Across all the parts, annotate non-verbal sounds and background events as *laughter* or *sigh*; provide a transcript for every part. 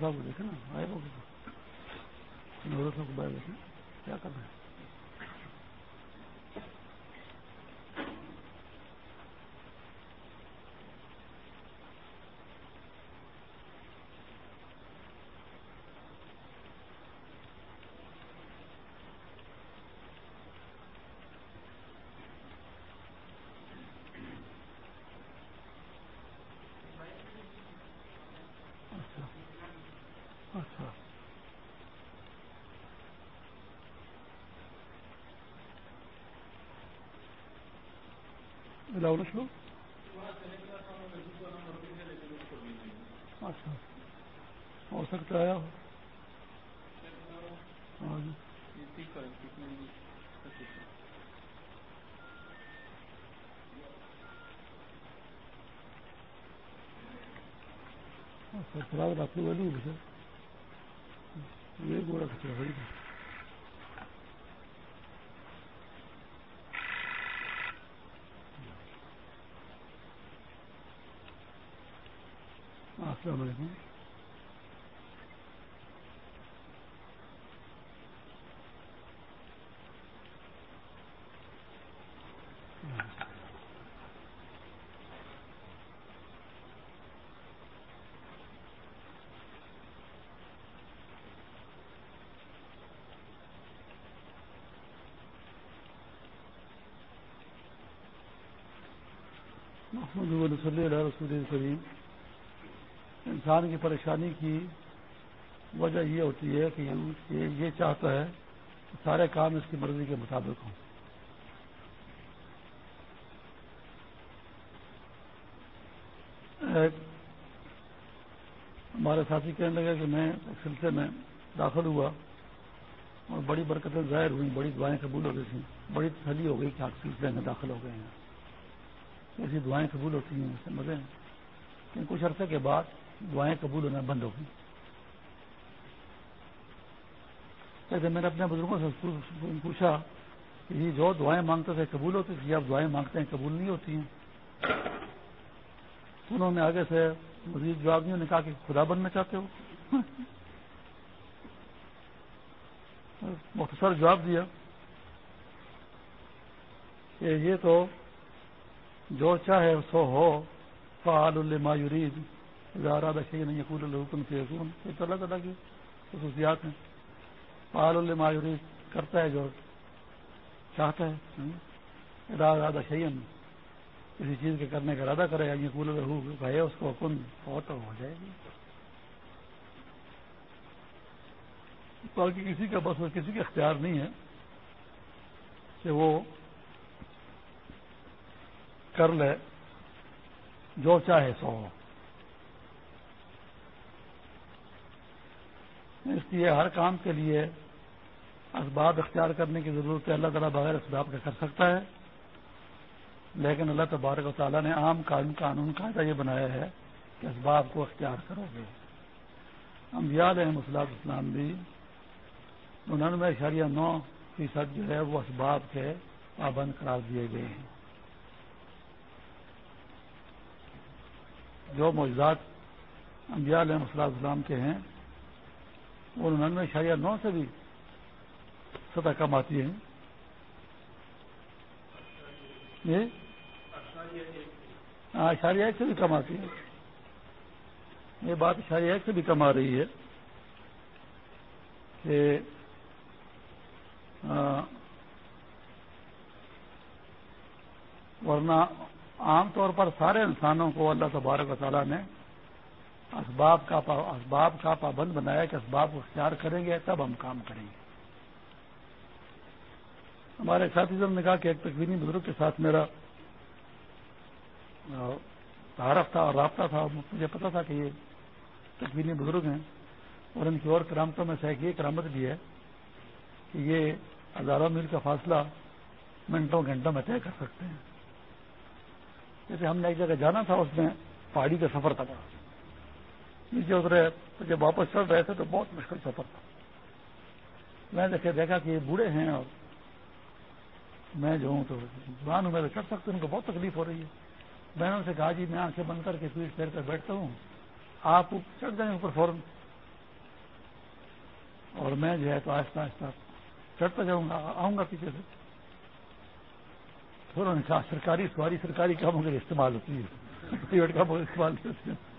صاحب کو دیکھے نا؟ آئے وہ صاحب کو باہر دیکھیں کیا کر رہے ہیں اچھا. ہو سکتا ہے. ہاں جی۔ اچھا رات کو یہ گوڑا کچھ السلام علیکم محمد رسول کریم انسان کی پریشانی کی وجہ یہ ہوتی ہے کہ یہ چاہتا ہے کہ سارے کام اس کی مرضی کے مطابق ہوں۔ ہمارے ساتھی کہنے لگے کہ میں ایک سلسلے میں داخل ہوا اور بڑی برکتیں ظاہر ہوئی بڑی دعائیں قبول ہو گئی تھیں۔ بڑی تسلی ہو گئی کہ آپ سلسلے میں داخل ہو گئے ہیں۔ ایسی دعائیں قبول ہوتی ہیں اس سے مزے ہیں۔ لیکن کچھ عرصے کے بعد دعائیں قبول ہونا بند ہو گئی۔ جیسے میں نے اپنے بزرگوں سے پوچھا کہ یہ جو دعائیں مانگتے تھے قبول ہوتی تھی آپ دعائیں مانگتے ہیں قبول نہیں ہوتی ہیں۔ انہوں نے آگے سے مزید جواب نہیں کہا کہ خدا بننا چاہتے ہو۔ مختصر جواب دیا کہ یہ تو جو چاہے سو ہو فعال المایورید ارادہ شہید نہیں یقول الحکم سے حکوم یہ تو اللہ تعالیٰ کی خصوصیات ہیں۔ پال المایوری کرتا ہے جو چاہتا ہے۔ ارادہ شہین کسی چیز کے کرنے کا ارادہ کرے گا یقول الحو بھائی اس کو حکم ہو تو ہو جائے گی۔ باقی کسی کا بس، کسی کا اختیار نہیں ہے کہ وہ کر لے، جو چاہے سو۔ ہو اس لیے ہر کام کے لیے اسباب اختیار کرنے کی ضرورت ہے۔ اللہ تعالیٰ بغیر اسباب کا کر سکتا ہے۔ لیکن اللہ تبارک و تعالیٰ نے عام قانون قانون قاعدہ یہ بنایا ہے کہ اسباب کو اختیار کرو گے۔ ہم یاد ہیں اسلام بھی انہوں اشاریہ نو فیصد جو ہے وہ اسباب کے پابند قرار دیے گئے ہیں۔ جو موجودات امبیال ہیں مسلط اسلام کے ہیں وہ ننانوے اشاریہ نو سے بھی سطح کم آتی ہے ہاں اشاریہ ایک سے بھی کم آتی ہے۔ یہ بات اشاریہ ایک سے بھی کم آ رہی ہے کہ ورنہ عام طور پر سارے انسانوں کو اللہ تبارک و تعالیٰ نے اسباب کا اسباب کا پابند بنایا کہ اسباب کو اختیار کریں گے، تب ہم کام کریں گے۔ ہمارے ساتھی نے کہا کہ ایک تقوینی بزرگ کے ساتھ میرا تعارف تھا اور رابطہ تھا۔ مجھے پتا تھا کہ یہ تقوینی بزرگ ہیں اور ان کی اور کرامتوں میں سے ایک یہ کرامت بھی ہے کہ یہ ہزاروں میل کا فاصلہ منٹوں گھنٹوں میں طے کر سکتے ہیں۔ جیسے ہم نے ایک جگہ جانا تھا، اس میں پہاڑی کا سفر تھا۔ نیچے اترے تو جب واپس چل رہے تھے تو بہت مشکل سفر تھا۔ میں دیکھے، دیکھا کہ یہ بوڑھے ہیں اور میں جو ہوں تو زبان ہوں، میں تو چڑھ سکتا ہوں، ان کو بہت تکلیف ہو رہی ہے۔ میں نے ان سے کہا جی میں آنکھیں بند کر کے پیٹ پھیر کر بیٹھتا ہوں۔ آپ چڑھ جائیں اوپر فوراً۔ اور میں جو ہے تو آہستہ آہستہ چڑھتا جاؤں گا، آؤں گا پیچھے سے۔ انہوں نے کہا، سرکاری سواری، سرکاری کاموں کے لیے استعمال ہوتی ہے۔ *laughs* پرائیویٹ کاموں کے استعمال ہوتی ہے۔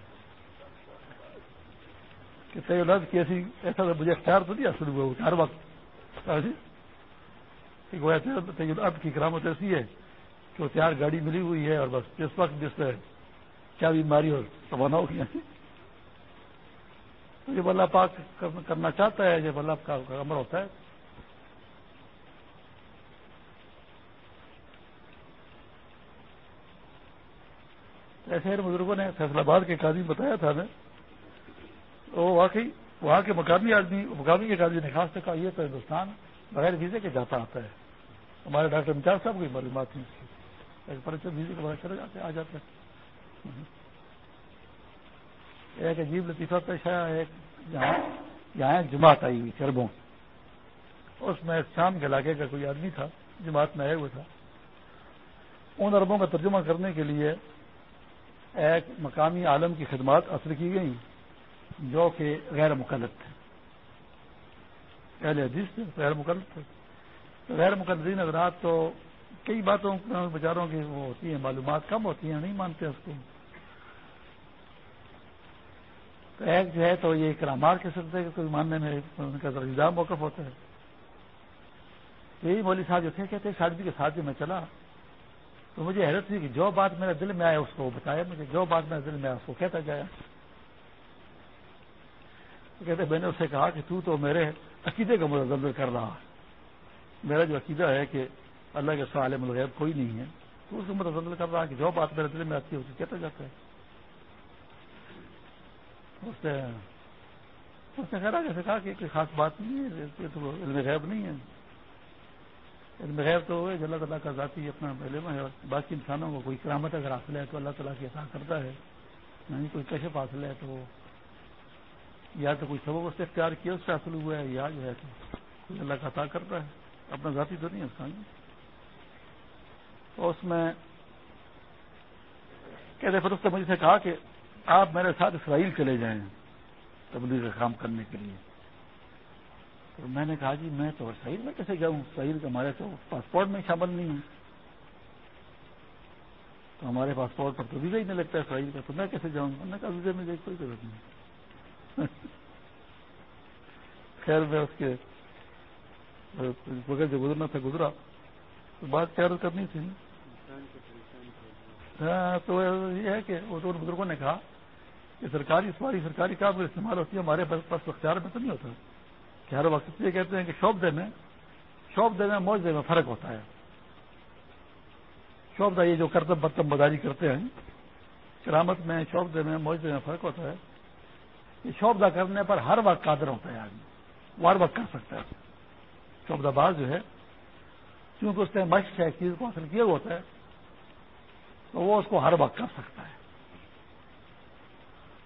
کہ لفظ کی ایسی ایسا مجھے اختیار تو نہیں حاصل ہوا ہر وقت۔ ہاں جی؟ اب کی کرامت ایسی ہے کہ وہ تیار گاڑی ملی ہوئی ہے اور بس جس وقت جس سے کیا بیماری ہو روانہ ہو گیا۔ تو جب اللہ پاک کرنا چاہتا ہے، جب اللہ کا امر ہوتا ہے۔ ایسے بزرگوں نے فیصلہ آباد کے قاضی بتایا تھا وہ واقعی وہاں کے مقامی آدمی، مقامی کے قاضی نے خاص سے کہا، یہ تو ہندوستان بغیر ویزے کے جاتا آتا ہے۔ ہمارے ڈاکٹر امتیاز صاحب کو معلومات نہیں ویزے کے بغیر چلے جاتے، آ جاتے۔ ایک عجیب لطیفہ پیش آیا، ایک یہاں یہاں جماعت آئی ہوئی چربوں اس میں شام کے علاقے کا کوئی آدمی تھا، جماعت میں آئے ہوئے تھا۔ ان اربوں کا ترجمہ کرنے کے لیے ایک مقامی عالم کی خدمات اثر کی گئی جو کہ غیر مقلد تھے۔ پہلے حدیث تھے، غیر مقلد تھے۔ غیر مقدرین حضرات تو کئی باتوں بیچاروں کی وہ ہوتی ہیں، معلومات کم ہوتی ہیں، نہیں مانتے اس کو۔ تو ایک جو ہے تو یہ کرامات کے سکتے کہ کوئی ماننے میں ان کا ذرا موقف ہوتا ہے۔ یہی مولوی صاحب جو تھے، کہتے شادی کے ساتھ میں چلا، تو مجھے حیرت تھی کہ جو بات میرے دل میں آیا اس کو بتایا مجھے، جو بات میرے دل میں آیا اس کو کہتا جایا۔ کہتے میں نے اس سے کہا کہ تو تو میرے عقیدے کا متضر کر رہا ہے۔ میرا جو عقیدہ ہے کہ اللہ کے سوال الغیب کوئی نہیں ہے، تو اس کو متضر کر رہا ہے کہ جو بات میرے دل میں آتی ہے، اسے کہتا جاتا ہے۔ اس نے اس نے خیر کہا کہ کوئی خاص بات نہیں ہے، یہ تو علم غیب نہیں ہے۔ علم غیب تو ہے اللہ تعالیٰ کا ذاتی اپنا علم ہے باقی انسانوں کو کوئی کرامت اگر حاصل ہے تو اللہ تعالیٰ کی احساس کرتا ہے نہیں کوئی کشف حاصل ہے تو یا تو کوئی سبب اس سے اختیار کیا، اس سے حاصل ہوا ہے، یا جو ہے تو کوئی اللہ کا عطا کرتا ہے۔ اپنا ذاتی تو نہیں ہے اس کا۔ تو اس میں کہتے پھر اس نے مجھے سے کہا کہ آپ میرے ساتھ اسرائیل چلے جائیں تبلیغ کا کام کرنے کے لیے۔ تو میں نے کہا جی میں تو اسرائیل میں کیسے جاؤں؟ اسرائیل کا ہمارے تو پاسپورٹ میں شامل نہیں ہوں تو ہمارے پاسپورٹ پر تو ویزا ہی نہیں لگتا ہے اسرائیل کا، تو میں کیسے جاؤں؟ میں نے کہا ویزے میں کوئی ضرورت نہیں۔ خیر میں اس کے بغیر جو گزرنا تھا گزرا تو بات کیا کرنی تھی۔ ہاں، تو یہ ہے کہ وہ بزرگوں نے کہا کہ سرکاری سواری سرکاری کام استعمال ہوتی ہے ہمارے پاس اختیار میں تو نہیں ہوتا۔ کہ ہر وقت یہ کہتے ہیں کہ شاپ دے میں شاپ دے میں موج میں فرق ہوتا ہے۔ شاپ یہ جو کرتب برتن بداری کرتے ہیں کرامت میں شاپ میں موج میں فرق ہوتا ہے۔ یہ شاپ دا کرنے پر ہر وقت قادر ہوتا ہے آدمی۔ وہ ہر وقت کر سکتا ہے۔ شوب دا باز جو ہے کیونکہ اس نے مشق ہے، چیز کو حاصل کیا ہوتا ہے، تو وہ اس کو ہر وقت کر سکتا ہے۔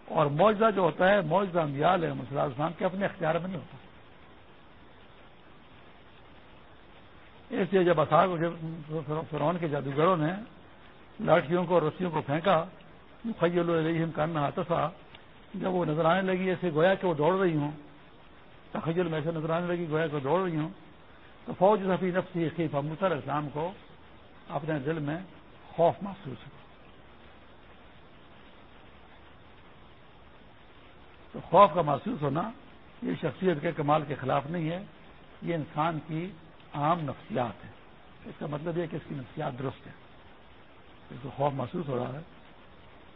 اور معجزہ جو ہوتا ہے، معجزہ امیال ہے مسلح اسلام کے اپنے اختیار میں نہیں ہوتا۔ اس لیے جب اثار فرون کے جادوگروں نے لاٹھیوں کو اور رسیوں کو پھینکا خیل الم کرنا آتا تھا جب وہ نظر آنے لگی، ایسے گویا کہ وہ دوڑ رہی ہوں، تخیل میں ایسے نظر آنے لگی، گویا کہ دوڑ رہی ہوں، تو فوج صفی نفسی خیف مسر اسلام کو اپنے دل میں خوف محسوس ہوا تو خوف کا محسوس ہونا یہ شخصیت کے کمال کے خلاف نہیں ہے، یہ انسان کی عام نفسیات ہے اس کا مطلب یہ کہ اس کی نفسیات درست ہے اس کو خوف محسوس ہو رہا ہے،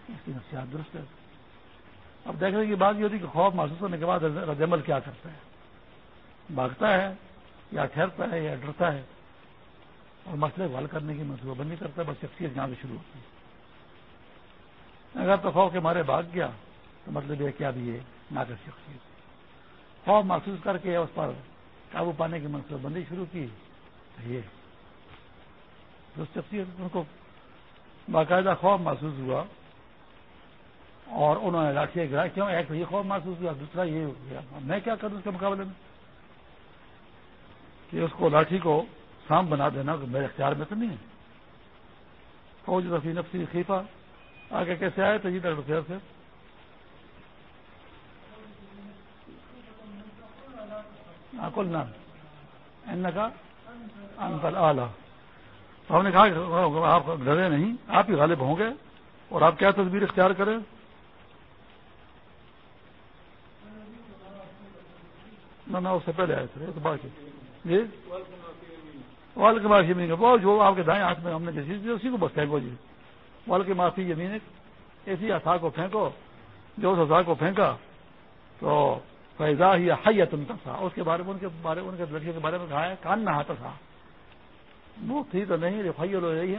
اس کی نفسیات درست ہے اب دیکھنے کی بات یہ ہوتی ہے کہ خوف محسوس ہونے کے بعد رد عمل کیا کرتا ہے؟ بھاگتا ہے یا ٹھہرتا ہے یا ڈرتا ہے اور مسئلے کو حل کرنے کی منصوبہ بندی کرتا ہے، بس شخصیت جہاں سے شروع ہوتی ہے۔ اگر تو خوف کے مارے بھاگ گیا تو مطلب یہ کیا بھی ہے ناقص شخصیت خوف محسوس کر کے اس پر قابو پانے کی منصوبہ بندی شروع کی یہ شخصیت، ان کو باقاعدہ خوف محسوس ہوا۔ اور انہوں نے لاٹیاں گرا کیوں ایک یہ خوف محسوس کیا دوسرا یہ ہو گیا۔ میں کیا کروں اس کے مقابلے میں؟ کہ اس کو لاٹھی کو سام بنا دینا میرے اختیار میں تو نہیں ہے۔ فوج رفی نفسی خیفہ آگے کیسے آئے؟ تو یہ ڈاکٹر خیر سے ہاں، کل نام۔ کا تو ہم نے کہا آپ ڈرے نہیں، آپ ہی غالب ہوں گے اور آپ کیا تصویر اختیار کریں؟ نہ اس سے پہلے آئے تھے باقی جی؟ وال کے معافی یمین وہ جو آپ کے دائیں ہاتھ میں ہم نے جیسی دی، اسی کو بس پھینکو جی۔ وال کے معافی یمین ایسی آسا کو پھینکو، جو اس آسا کو پھینکا، تو فیضا ہی حیت ان تھا اس کے بارے میں، ان کے بارے، ان کے لڑکیوں کے بارے میں کہا ہے، کان نہ ہاتھ تھا وہ تھی تو نہیں فیل ہو رہی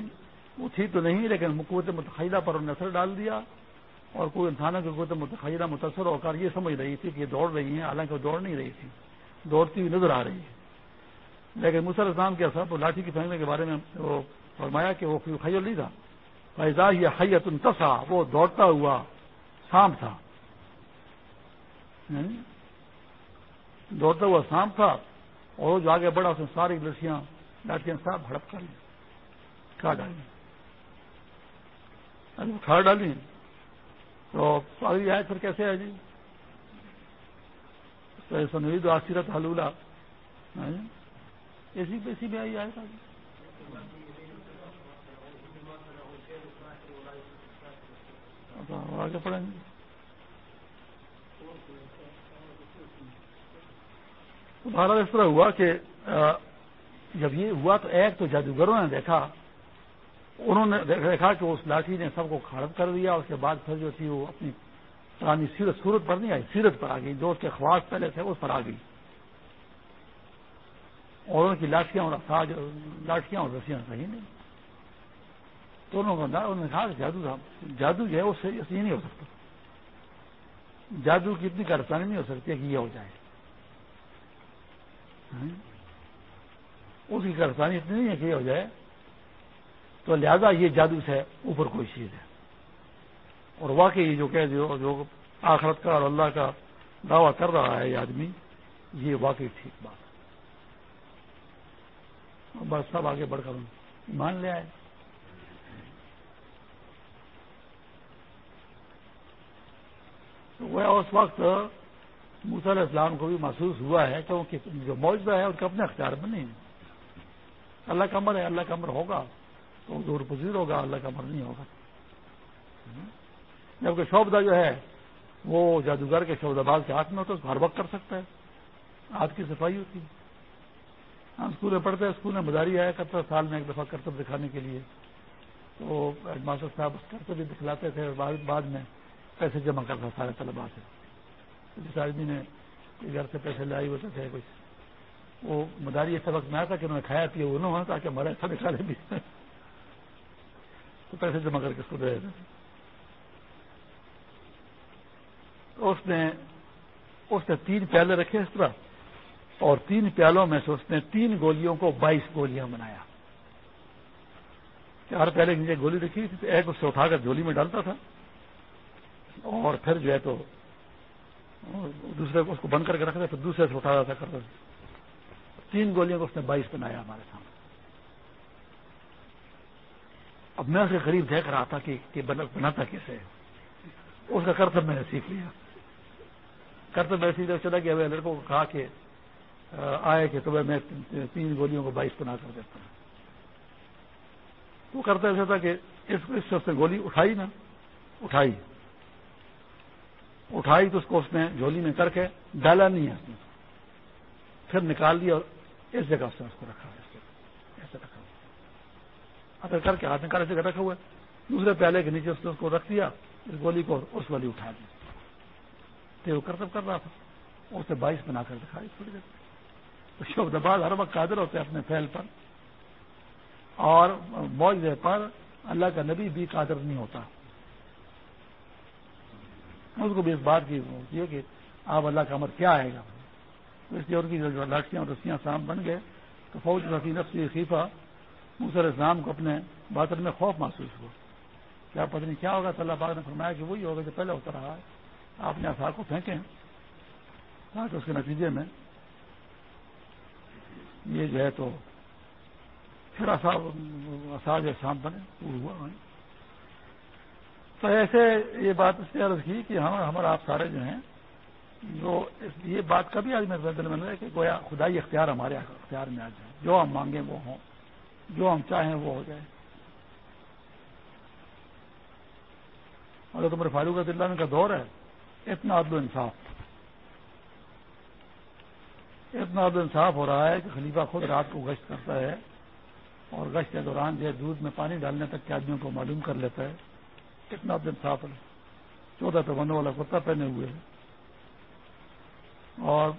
وہ تھی تو نہیں، لیکن قوت متحدہ پر انہوں نے اثر ڈال دیا۔ اور کوئی انسانوں کی قوت متحدہ متاثر ہو کر یہ سمجھ رہی تھی کہ یہ دوڑ رہی ہیں، حالانکہ وہ دوڑ نہیں رہی تھی۔ دوڑتی ہوئی نظر آ رہی ہے۔ لیکن مسل اسلام کے اثر لاٹھی کی پھینکنے کے بارے میں وہ فرمایا کہ وہ خیل نہیں تھا۔ فیضا یہ حیت تسا وہ دوڑتا ہوا شام تھا۔ یعنی دوڑتا ہوا شام تھا اور وہ جو آگے بڑھا، اس نے ساری لڑکیاں لاٹیاں صاحب ہڑپ کر لی کھا ڈالی کھا ڈالی تو آگے آئے پھر کیسے ہے جی؟ تو سنوید آسیرت حلولہ۔ ایسی پیسی بھی آئی آئے گا اچھا، آگے پڑھیں جی۔ گے تمہارا اس طرح ہوا کہ جب یہ ہوا تو ایک تو جادوگروں نے دیکھا۔ انہوں نے دیکھا کہ اس لاٹھی نے سب کو کھڑپ کر دیا، اس کے بعد پھر جو تھی وہ اپنی پرانی سیرت صورت پر نہیں آئی، سیرت پر آ گئی، جو اس کے خواص پہلے تھے اس پر آ گئی۔ اور ان کی لاٹیاں اور افساج لاٹیاں اور رسیاں صحیح نہیں۔ تو انہوں نے کہا کہ جادو تھا۔ جادو جو ہے اس سے یہ نہیں ہو سکتا۔ جادو کی اتنی کرسانی نہیں ہو سکتی کہ یہ ہو جائے۔ ہاں؟ اس کی کرسانی اتنی نہیں ہے کہ یہ ہو جائے۔ تو لہذا یہ جادو سے اوپر کوئی چیز ہے۔ اور واقعی جو کہ جو آخرت کا اور اللہ کا دعویٰ کر رہا ہے یہ آدمی، یہ واقعی ٹھیک بات بس سب آگے بڑھ کر مان لے آئے۔ وہ اس وقت علیہ اسلام کو بھی محسوس ہوا ہے، کیونکہ جو موجودہ ہے اس کا اپنے اختیار میں نہیں اللہ کا امر ہے، اللہ کا امر ہوگا۔ تو دور پذیر ہوگا، اللہ کا امر نہیں ہوگا۔ جبکہ شوبدہ جو ہے، وہ جادوگر کے شوبدہ باز کے ہاتھ میں ہوتا ہے ہر وقت کر سکتا ہے۔ ہاتھ کی صفائی ہوتی ہے۔ ہاں، ہم اسکول میں پڑھتے ہیں اسکول میں مداری آیا کرتا سال میں ایک دفعہ کرتب دکھانے کے لیے۔ تو ہیڈ ماسٹر صاحب کرتب بھی دکھلاتے تھے، اور بعد میں پیسے جمع کرتا سارے طلبا سے۔ جس آدمی نے گھر سے پیسے لائے ہوتے تھے، کچھ۔ وہ مداری ایسے وقت میں آیا تھا کہ انہوں نے کھایا پیا وہ نہ ہوا تاکہ ہمارے اچھا دکھا لے بھی تو پیسے جمع کر کے اس کو دے دیتے اس نے اس نے تین پیالے رکھے اس طرح اور تین پیالوں میں سے اس نے تین گولیوں کو بائیس گولیاں بنایا۔ ہر پہلے نیچے گولی رکھی تھی تو ایک اس سے اٹھا کر جھولی میں ڈالتا تھا اور پھر جو ہے تو دوسرے کو اس کو بند کر کے رکھتا پھر دوسرے سے اٹھا تھا کرتا تین گولیوں کو اس نے بائیس بنایا ہمارے سامنے۔ اب میں اس کے قریب دیکھ رہا تھا کہ بناتا کیسے اس کا کرتب میں نے سیکھ لیا۔ کرتب میں سیکھ چلا گیا۔ لڑکوں کو کہا کہ آئے کہ صبح میں تین گولیوں کو بائیس بنا کر دیتا ہوں۔ تو کرتا ایسا تھا کہ اس شخص نے گولی اٹھائی نا۔ اٹھائی۔ اٹھائی تو اس کو اس نے جھولی میں کر کے ڈالا نہیں ہے۔ پھر نکال دیا اور اس جگہ سے اس کو رکھا۔ ایسے رکھا اگر کر کے ہاتھ نکالے سے رکھا ہوا ہے۔ دوسرے پیالے کے نیچے اس نے اس کو رکھ دیا، اس گولی کو اس والی اٹھا دی۔ وہ کرتب کر رہا تھا۔ اسے بائیس بنا کر دکھائی تھوڑی دیر۔ شبد بعد ہر وقت قادر ہوتے ہیں اپنے فیل پر۔ اور معجزے پر اللہ کا نبی بھی قادر نہیں ہوتا۔ اس کو بھی اس بات کی ہوتی ہے کہ آپ اللہ کا امر کیا آئے گا؟ اس لیے ان کی جو لاٹیاں اور رسیاں سام بن گئے تو فوج رفیع نفسی خیفہ موسر اسلام کو اپنے باطن میں خوف محسوس ہوا۔ کیا پتہ نہیں کیا ہوگا، تو اللہ پاک نے فرمایا کہ وہی ہوگا جو پہلے ہوتا رہا ہے۔ آپ نے آسار کو پھینکیں تاکہ اس کے نتیجے میں یہ جو ہے تو پھر اساج شام بنے ہوا۔ تو ایسے یہ بات اس نے عرض کی کہ ہم، ہمارا آپ سارے جو ہیں، جو یہ بات کبھی آج میرے دل میں کہ گویا خدائی اختیار ہمارے اختیار میں آ جائے۔ جو ہم مانگیں وہ ہوں۔ جو ہم چاہیں وہ ہو جائے۔ اور تمہارے فاروق اللہ کا دور ہے۔ اتنا عدل و انصاف۔ اتنا عدل انصاف ہو رہا ہے کہ خلیفہ خود رات کو گشت کرتا ہے اور گشت کے دوران جو ہے دودھ میں پانی ڈالنے تک کے آدمیوں کو معلوم کر لیتا ہے۔ اتنا عدل انصاف ہے۔ چودہ پابندوں والا کرتا پہنے ہوئے ہے۔ اور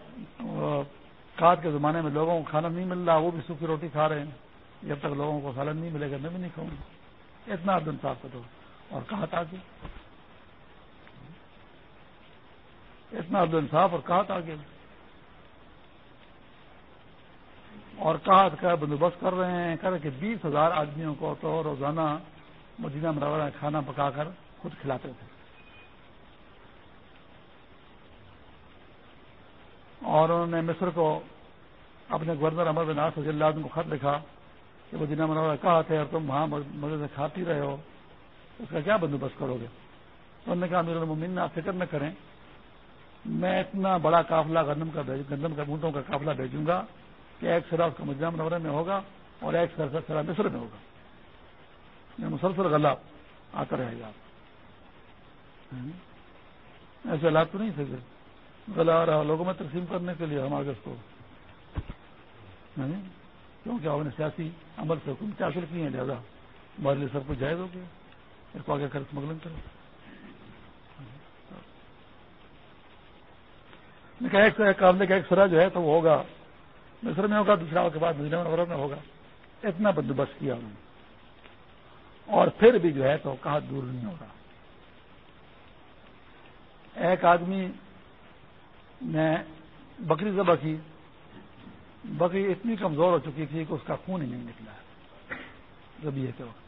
کاٹ کے زمانے میں لوگوں کو کھانا نہیں مل رہا، وہ بھی سوکھی روٹی کھا رہے ہیں۔ جب تک لوگوں کو سالن نہیں ملے گا، میں بھی نہیں کھاؤں گا۔ اتنا عدل انصاف کا دور اور کہا تھا کہ اتنا عبد انصاف اور کہا تھا کہ اور کہا کا بندوبست کر رہے ہیں کر کہ بیس ہزار آدمیوں کو تو روزانہ مدینہ مرورہ کھانا پکا کر خود کھلاتے تھے۔ اور انہوں نے مصر کو اپنے گورنر احمد بن رضی اللہ عنہ کو خط لکھا۔ کہ مدینہ مرورہ کہا تھے اور تم وہاں مزے سے کھاتی رہے ہو۔ اس کا کیا بندوبست کرو گے؟ تو انہوں نے کہا میرے ممین آپ فکر نہ کریں۔ میں اتنا بڑا قافلہ گندم کا گندم کا اونٹوں کا قافلہ بھیجوں گا کہ ایک سرا اس کا مجرم نورے میں ہوگا اور ایک سر سرا مصر میں ہوگا۔ میں مسلسل غلہ آتا رہے گا۔ ایسے حالات تو نہیں تھے غلہ آ رہا لوگوں میں تقسیم کرنے کے لیے ہم آگے اس کو۔ کیونکہ آپ نے سیاسی عمل سے حکومت حاصل کی ہیں، لہٰذا ہمارے لیے سب کچھ جائز ہو گیا۔ اس کو آگے کر اسمگلنگ کرو۔ ایک قابل کا ایک سرا جو ہے تو وہ ہوگا۔ مصر میں ہوگا، دوسرا کے بعد مدینہ منورہ میں ہوگا۔ اتنا بندوبست کیا انہوں نے۔ اور پھر بھی جو ہے تو کہا دور نہیں ہوگا۔ ایک آدمی نے بکری ذبح کی۔ بکری اتنی کمزور ہو چکی تھی کہ اس کا خون ہی نہیں نکلا زبیے کے وقت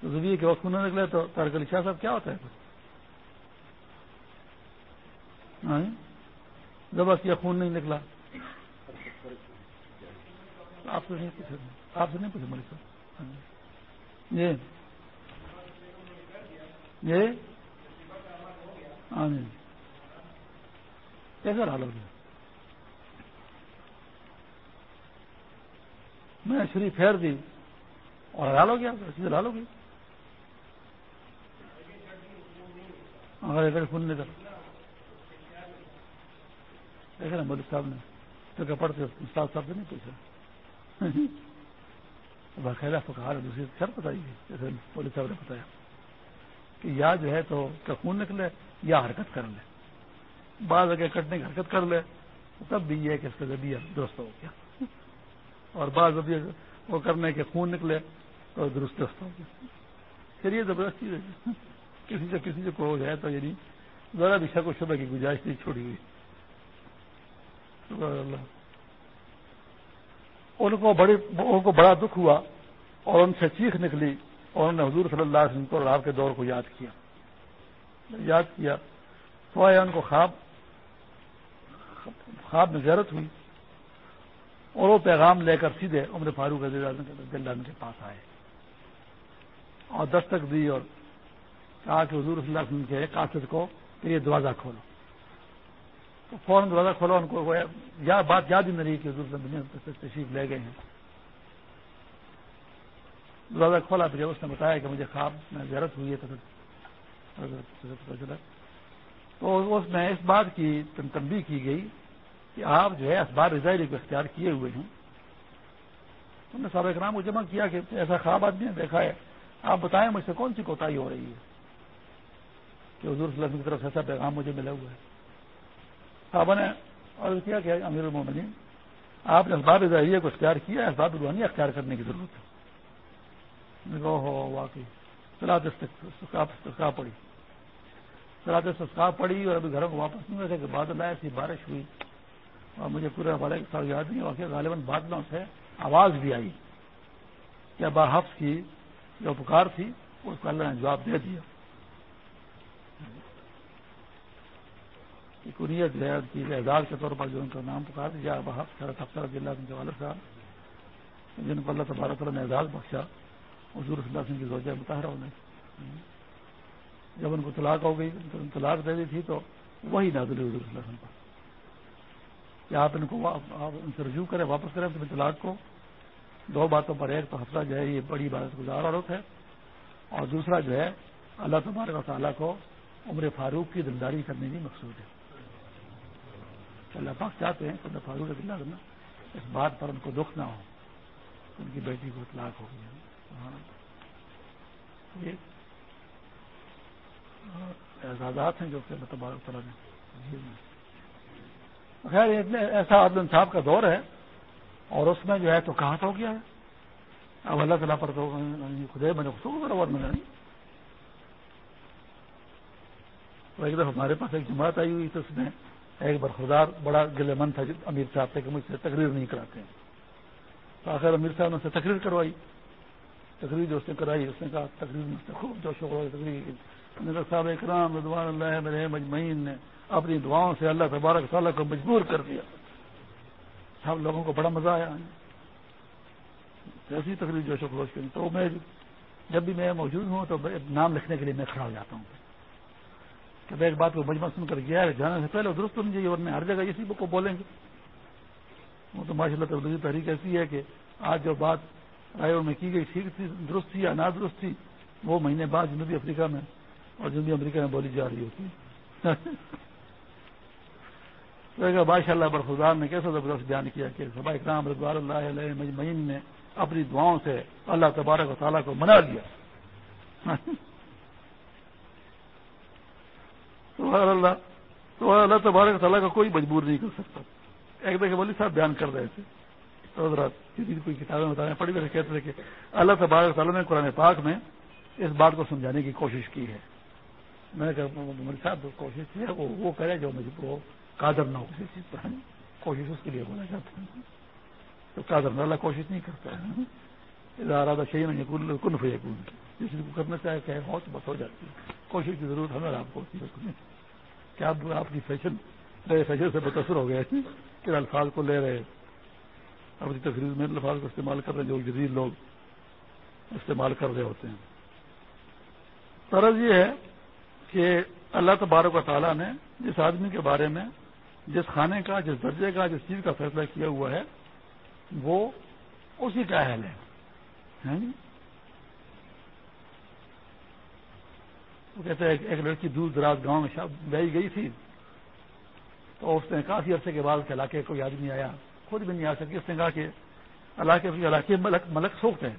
تو زبیے کے وقت خون نہ نکلے تو تارک علی شاہ صاحب کیا ہوتا ہے؟ ہاں؟ ذبح کیا خون نہیں نکلا۔ آپ سے نہیں پوچھے آپ سے نہیں پوچھے ملک صاحب۔ جی جی ہاں جی۔ کیسے حال ہو گیا میں شریف پھیر دی اور حال ہو گیا سیدھے حال ہو گئی۔ اگر خون نکل دیکھا نا صاحب نے تو پڑھتے استاد صاحب سے نہیں پوچھا۔ *laughs* باقاعدہ فکار دوسری خیر بتائی جیسے پولیس صاحب نے بتایا کہ یا جو ہے تو کیا خون نکلے یا حرکت کر لے۔ بعض اگر کٹنے کی حرکت کر لے تب بھی یہ کہ اس کا ذریعہ درست ہو گیا۔ اور بعض ابھی وہ کرنے کے خون نکلے تو درست درست ہو گیا۔ چلیے زبردستی کسی سے کسی سے کو ہو جائے تو یعنی ذرا بھی شک و شبہ کی گنجائش نہیں چھوڑی ہوئی۔ ان کو بڑی، ان کو بڑا دکھ ہوا اور ان سے چیخ نکلی اور انہوں نے حضور صلی اللہ علیہ وسلم کو آپ کے دور کو یاد کیا۔ یاد کیا۔ تو آیا ان کو خواب خواب میں زیارت ہوئی اور وہ پیغام لے کر سیدھے عمر فاروق دلان کے پاس آئے اور دستک دی اور کہا کہ حضور صلی اللہ علیہ وسلم کے قاصد کو کہ یہ دروازہ کھولو۔ تو فوراً دروازہ کھولا ان کو یا بات یاد ہی نہیں رہی کہ حضور تشریف لے گئے ہیں۔ دروازہ کھولا، پھر اس نے بتایا کہ مجھے خواب میں زیارت ہوئی ہے تو تو اس میں اس بات کی تنبی کی گئی کہ آپ جو ہے اخبار رضائی کو اختیار کیے ہوئے ہیں۔ انہوں نے صاحب اکرام کو جمع کیا کہ ایسا خواب آدمی نے دیکھا ہے۔ آپ بتائیں مجھ سے کون سی کوتاہی ہو رہی ہے کہ حضور صلی اللہ علیہ وسلم کی طرف ایسا پیغام مجھے ملا ہوا ہے۔ صحابہ نے عرض کیا کہ امیر المومنین، آپ نے اسباب ظاہریہ کو اختیار کیا اسباب روحانی اختیار کرنے کی ضرورت ہے۔ ہو واقعی۔ سلاد استقاع پڑی سلاد استقاع پڑی اور ابھی گھروں کو واپس نہیں ہوئے کہ بادل آئے، ایسی بارش ہوئی۔ اور مجھے پورے حوالے کے ساتھ یاد نہیں، واقعی غالباً بادلوں سے آواز بھی آئی۔ کیا باحفظ کی جو پکار تھی، اس کو اللہ نے جواب دے دیا۔ کنیت جو ہے، کی اعزاز کے طور پر جو ان کا نام پکار دیا بحق خیر افسر کے والد صاحب، جن کو اللہ تبارک نے اعزاز بخشا، حضور صلی اللہ علیہ وسلم کی زوجہ متحرہ ہونے جب ان کو طلاق ہو گئی طلاق دے دی تھی، تو وہی نازل ہوئی وسلم پر۔ کہ آپ ان کو آپ ان سے رجوع کریں، واپس کریں تو طلاق کو۔ دو باتوں پر ایک تو حفظہ جو ہے، یہ بڑی عبادت گزار عورت ہے۔ اور دوسرا جو ہے، اللہ تبارک و تعالیٰ کو عمر فاروق کی دلداری کرنے کی مقصود ہے۔ اللہ پاک چاہتے ہیں کہ فاروق دلہ کرنا اس بات پر ان کو دکھ نہ ہو، ان کی بیٹی کو اطلاق ہو گئی۔ ہاں۔ اعزازات ہیں جو کہ اللہ تبارک تعالیٰ نے جی خیر ایسا عدل انصاف کا دور ہے اور اس میں جو ہے تو کہاں ہو گیا ہے؟ اب اللہ تعالیٰ پر تو خدے میں نے اور میں نہیں۔ تو ایک دفعہ ہمارے پاس ایک جماعت آئی ہوئی تو اس میں ایک برخدار بڑا گلے من تھا امیر صاحب تھے کہ مجھ سے تقریر نہیں کراتے ہیں۔ تو آخر امیر صاحب نے اسے تقریر کروائی۔ تقریر جو اس نے کرائی، اس نے کہا تقریر میں خوب جو شکر تقریر صاحب اکرام رضوان اللہ میرے مجمعین نے اپنی دعاؤں سے اللہ تبارک صلاح کو مجبور کر دیا۔ سب لوگوں کو بڑا مزہ آیا۔ ایسی تقریر جو شکر روش تو میں جب بھی میں موجود ہوں تو نام لکھنے کے لیے میں کھڑا ہو جاتا ہوں۔ کہ ایک بات کو مجمع سن کر گیا ہے، جانے سے پہلے درست ہونے چاہیے اور ہر جگہ اسی کو بولیں گے۔ وہ تو ماشاء اللہ تبدیلی تحریک ایسی ہے کہ آج جو بات رائے میں کی گئی ٹھیک تھی، درست تھی یا نہ درست تھی، وہ مہینے بعد جنوبی افریقہ میں اور جنوبی امریکہ میں بولی جا رہی ہوتی بادشاہ اللہ برفدار نے کیسا زبردست بیان کیا کہ صبح اکرام رضوار اللہ علیہ مجمعین نے اپنی دعاؤں سے اللہ تبارک و تعالیٰ کو منا لیا تو *laughs* اللہ تو اللہ تبارک تعالیٰ کا کوئی مجبور نہیں کر سکتا۔ ایک دفعہ ولی صاحب بیان کر رہے تھے۔ تو کوئی کتابیں بتانے پڑی رہے کہتے تھے کہ اللہ تبارک تعالیٰ نے قرآن پاک میں اس بات کو سمجھانے کی کوشش کی ہے۔ میں نے کہا میری صاحب، کوشش کی ہے، وہ کرے جو مجھے وہ قادر نہ ہو کسی چیز پر کوشش اس کے لیے بولا جاتا ہے تو قادر نہ اللہ کوشش نہیں کرتا ہے۔ ادارہ شہید نہیں کن کن جس کو کرنا چاہے کہ بہت بس ہو جاتی ہے۔ کوشش کی ضرورت ہمیں آپ کو ہوتی ہے کیا آپ کی فیشن، نئے فیشن سے متاثر ہو گئے کہ الفاظ کو لے رہے اپنی تقریر میں الفاظ کو استعمال کر رہے ہیں، جو جدید لوگ استعمال کر رہے ہوتے ہیں۔ طرز یہ ہے کہ اللہ تبارک و تعالیٰ نے جس آدمی کے بارے میں جس کھانے کا، جس درجے کا، جس چیز کا فیصلہ کیا ہوا ہے، وہ اسی کا اہل ہے۔ جی؟ وہ کہتے ہیں ایک لڑکی دور دراز گاؤں میں بہی گئی تھی تو اس نے کافی عرصے کے بعد اس علاقے کوئی آدمی آیا، خود بھی نہیں آ سکی۔ اس نے کہا کہ علاقے علاقے ملک ملک سوکھتے ہیں۔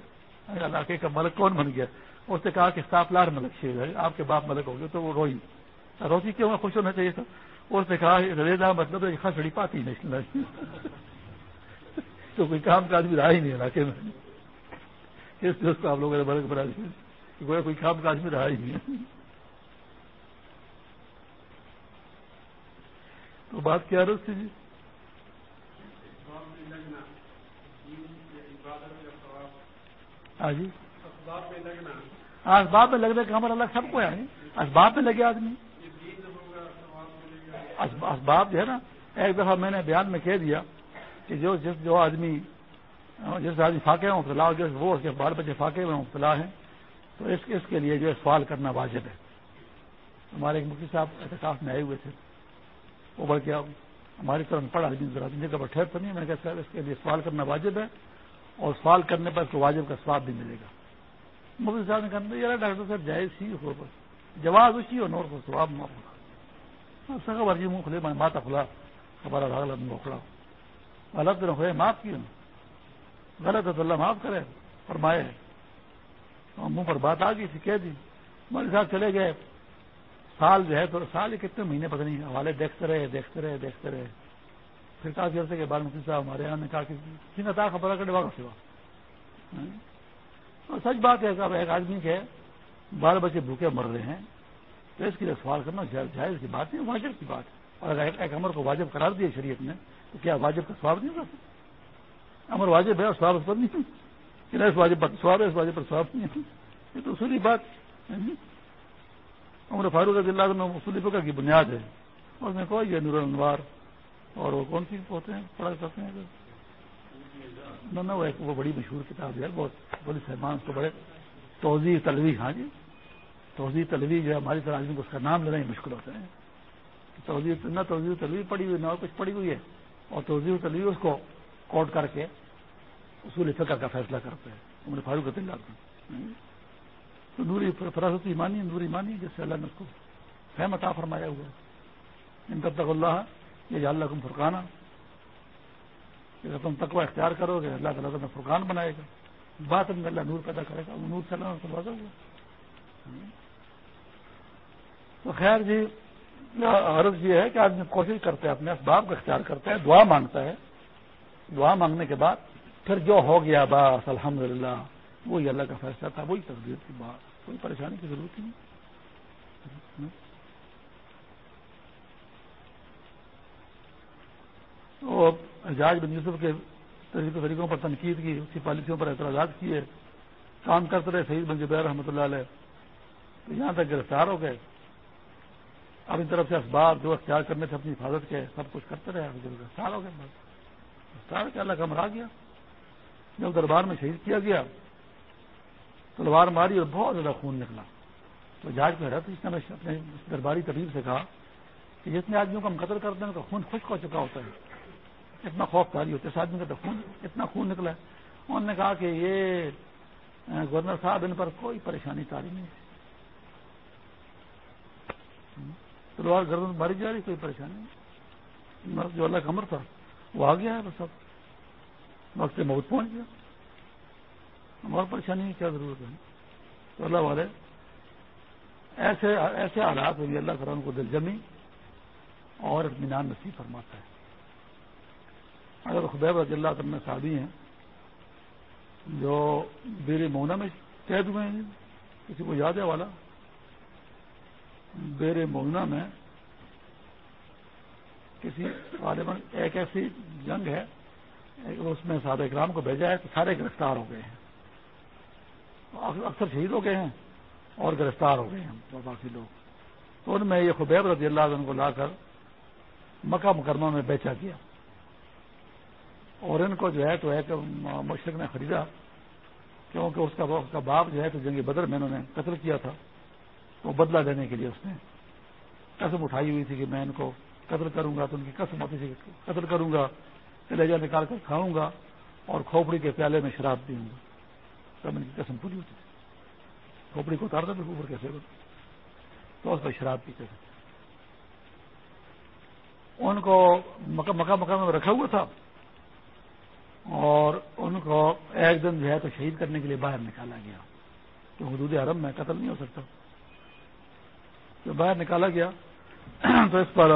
علاقے کا ملک کون بن گیا؟ اس نے کہا کہ صاف لار ملک شیر ہے آپ کے باپ ملک ہو گئے تو وہ روئی روزی کیوں خوش ہونا چاہیے تھا۔ اس نے کہا ریزا مطلب ہے خاصڑی پاتی نہیں۔ تو کوئی کام کا آدمی رہا ہی نہیں علاقے میں۔ اس لیے اس کو آپ لوگوں نے بڑے بنا دیا۔ کوئی کام کا آدمی رہا ہی نہیں۔ تو بات کیا رہی تھی جی؟ ہاں جی۔ اسباب میں لگنے کا ہمارا الگ سب کو ہے اسباب میں لگے آدمی۔ اسباب جو ہے نا، ایک دفعہ میں نے بیان میں کہہ دیا کہ جو جس جو آدمی جس آدمی فاقے میں مبتلا ہو وہ اس کے بال بچے فاقے میں مبتلا ہیں، تو اس اس کے لیے جو ہے سوال کرنا واجب ہے۔ ہمارے ایک مفتی صاحب احتکاف میں آئے ہوئے تھے۔ وہ بڑھ کے ہماری طرف پڑھا آدمی ذرا جگہ پر ٹھہر تو نہیں، میں نے کہا سر، اس کے لیے سوال کرنا واجب ہے، اور سوال کرنے پر اس کو واجب کا سواب بھی ملے گا۔ مفتی صاحب نے کہا یار، ڈاکٹر صاحب جائز ہی ہو بس۔ جواز اسی اور نور کو سواب نہ ہوگا۔ ہاں، سگا ورجی منہ کھلے، میں ماتا کھلا، ہمارا غلط منہ کھڑا غلط نہ ہوئے، معاف کیوں غلط ہے تو اللہ معاف کرے، فرمائے ہاں، منہ پر بات آ گئی تھی، کہہ دی۔ ہمارے ساتھ چلے گئے۔ سال جو ہے، تو سال کتنے مہینے پتہ نہیں، حوالے دیکھتے رہے دیکھتے رہے دیکھتے رہے۔ پھر کافی عرصے کے بعد مفتی صاحب ہمارے یہاں نے کہا کہ سنگھ تھا خبر کرنے والا سوا ہاں۔ اور سچ بات ہے کہ ایک آدمی کے بال بچے بھوکے مر رہے ہیں، تو اس کے لیے سوال کرنا جائز کی بات نہیں، واجب کی بات ہے۔ اور اگر ایک امر کو واجب قرار دیا شریعت نے، تو کیا واجب کا سواب نہیں ہوتا امر واجب ہے اور سواب اس پر نہیں کہ اس واجب پر سواب ہے، اس واجب پر سواب نہیں ہے۔ یہ تو اصولی بات عمر فاروق رضی اللہ عنہ اصولی فکر کی بنیاد ہے۔ اور میں کوئی یہ نور انوار اور وہ کون سی ہوتے ہیں پڑھا کرتے ہیں؟ نہ نہ، وہ وہ بڑی مشہور کتاب ہے، بہت بڑی سہمان اس کو بڑے توضیع تلوی ہاں جی توضیع تلوی جو ہے، ہماری طرح آدمی کو اس کا نام لینا ہی مشکل ہوتا ہے۔ توضیع نہ توضیع تلوی پڑی ہوئی، نہ کچھ پڑی ہوئی ہے، اور توضیع تلوی اس کو کوٹ کر کے اصول فکر کا فیصلہ کرتے ہیں۔ عمر فاروق ہاں جی۔ تو نوری فراست ایمانی، نوری ایمانی جس سے اللہ نے اس کو فہم عطا فرمایا ہوا ہے۔ ان تب تک اللہ یہ اللہ تم فرقانہ تم تقوی اختیار کرو گے، اللہ تعالیٰ تمہیں فرقان بنائے گا۔ بات میں اللہ نور پیدا کرے گا، وہ نور سے اللہ کو ہوا۔ تو خیر جی عرض یہ ہے کہ آدمی کوشش کرتے ہیں اپنے اسباب کا اختیار کرتے ہیں دعا مانگتا ہے۔ دعا مانگنے کے بعد پھر جو ہو گیا، بس الحمد للہ وہی اللہ کا فیصلہ تھا، وہی تقدیر کی بات۔ کوئی پریشانی کی ضرورت نہیں۔ وہ اعجاز بن یوسف کے طریقوں طریقوں پر تنقید کی، اس کی پالیسیوں پر اعتراضات کیے۔ کام کرتے رہے شہید بن جبیر رحمۃ اللہ علیہ۔ تو یہاں تک گرفتار ہو گئے۔ اب ان طرف سے اسباب جو اختیار کرنے سے اپنی حفاظت کے، سب کچھ کرتے رہے۔ گرفتار ہو گئے۔ گرفتار کے اللہ کا مرا گیا۔ جب دربار میں شہید کیا گیا، تلوار ماری اور بہت زیادہ خون نکلا۔ تو جاج میں رہا اس نے اپنے درباری طبیب سے کہا کہ جتنے آدمیوں کو ہم قتل کرتے ہیں تو خون خشک ہو چکا ہوتا ہے۔ اتنا خوف تاری ہوتا ہے اس آدمی کا تو خون، اتنا خون نکلا ہے۔ انہوں نے کہا کہ یہ گورنر صاحب ان پر کوئی پریشانی تاری نہیں۔ ہے تلوار گردن ماری جا رہی، کوئی پریشانی نہیں۔ جو اللہ کا امر تھا، وہ آ گیا ہے بس اب وقت بہت پہنچ گیا۔ اور پریشانی کی کیا ضرورت ہے؟ تو اللہ والے، ایسے ایسے حالات ہوئی اللہ تعالیٰ کو دل جمی اور اطمینان نصیب فرماتا ہے۔ اگر خبیب رضی اللہ تعالیٰ صحابی ہیں جو بیر مونا میں قید ہوئے ہیں کسی کو یاد ہے والا؟ بیر مونا میں کسی غالباً ایک ایسی جنگ ہے اس میں سادہ اکرام کو بھیجا ہے تو سارے گرفتار ہو گئے ہیں۔ اکثر شہید ہو گئے ہیں اور گرفتار ہو گئے ہیں۔ باقی لوگ؟ تو ان میں یہ خبیب رضی اللہ عنہ کو لا کر مکہ مکرمہ میں بیچا گیا۔ اور ان کو جو ہے تو ایک مشرق نے خریدا، کیونکہ اس کا باپ جو ہے تو جنگی بدر میں انہوں نے قتل کیا تھا تو بدلہ دینے کے لیے اس نے قسم اٹھائی ہوئی تھی کہ میں ان کو قتل کروں گا، تو ان کی قسم ہوتی تھی قتل کروں گا، لہجہ نکال کر کھاؤں گا اور کھوپڑی کے پیالے میں شراب پیوں گا۔ تب ان کی قسم پوری ہوتی تھی۔ کھوپڑی کو اتارتا پھر اوپر کیسے تو اس میں شراب پیتے تھے۔ ان کو مکہ مکہ مکہ میں رکھا ہوا تھا۔ اور ان کو ایک دن جو ہے تو شہید کرنے کے لیے باہر نکالا گیا۔ تو حدود حرم میں قتل نہیں ہو سکتا۔ تو باہر نکالا گیا، تو اس پر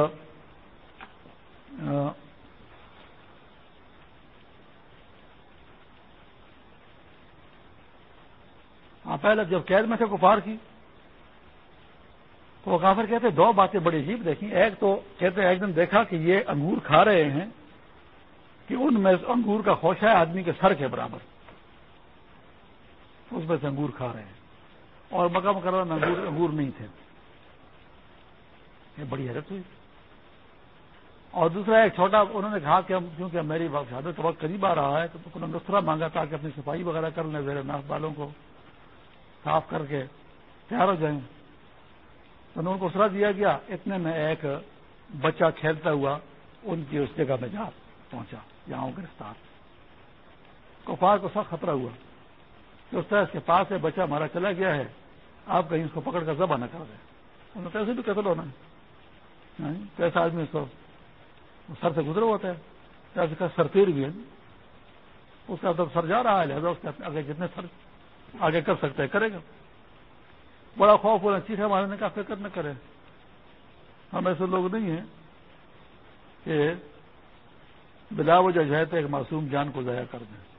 ہاں پہلے جب قید میں سے کفار کی، تو وہ کافر کہتے، دو باتیں بڑی عجیب دیکھی ایک تو کہتے، ایک دن دیکھا کہ یہ انگور کھا رہے ہیں۔ کہ ان میں انگور کا خوش ہے، آدمی کے سر کے برابر۔ اس میں سے انگور کھا رہے ہیں۔ اور مکہ مکرمہ میں انگور انگور نہیں تھے۔ یہ بڑی حیرت ہوئی۔ اور دوسرا، ایک چھوٹا، انہوں نے کہا کہ ہم کیونکہ میری شہادت کا وقت قریب آ رہا ہے، تو انہوں نے دوسرا مانگا، تاکہ اپنی صفائی وغیرہ کر لیں، زیر ناف بالوں کو صاف کر کے تیار ہو جائیں۔ تو ان کو اسرا دیا گیا۔ اتنے میں ایک بچہ کھیلتا ہوا ان کی اس جگہ میں جا پہنچا۔ جہاں گرفتار۔ کفار کو سخت خطرہ ہوا کہ اس طرح اس کے پاس ہے بچہ ہمارا چلا گیا ہے، آپ کہیں اس کو پکڑ کر ذبح نہ کر دیں۔ انہوں نے پیسے بھی قتل ہونا ہے۔ یعنی کیسا آدمی اس کو سر سے گزرا ہوتا ہے۔ جیسے کا سر تیر بھی ہے۔ اس کا تو سر جا رہا ہے، لہٰذا اس کے آگے جتنے سر آگے کر سکتا ہے کرے گا۔ بڑا خوف ہونا چیخا مارنے کا فکر نہ کرے ہم ایسے لوگ نہیں ہیں کہ بلا وجہ جو ہے تو ایک معصوم جان کو ضائع کر دیں۔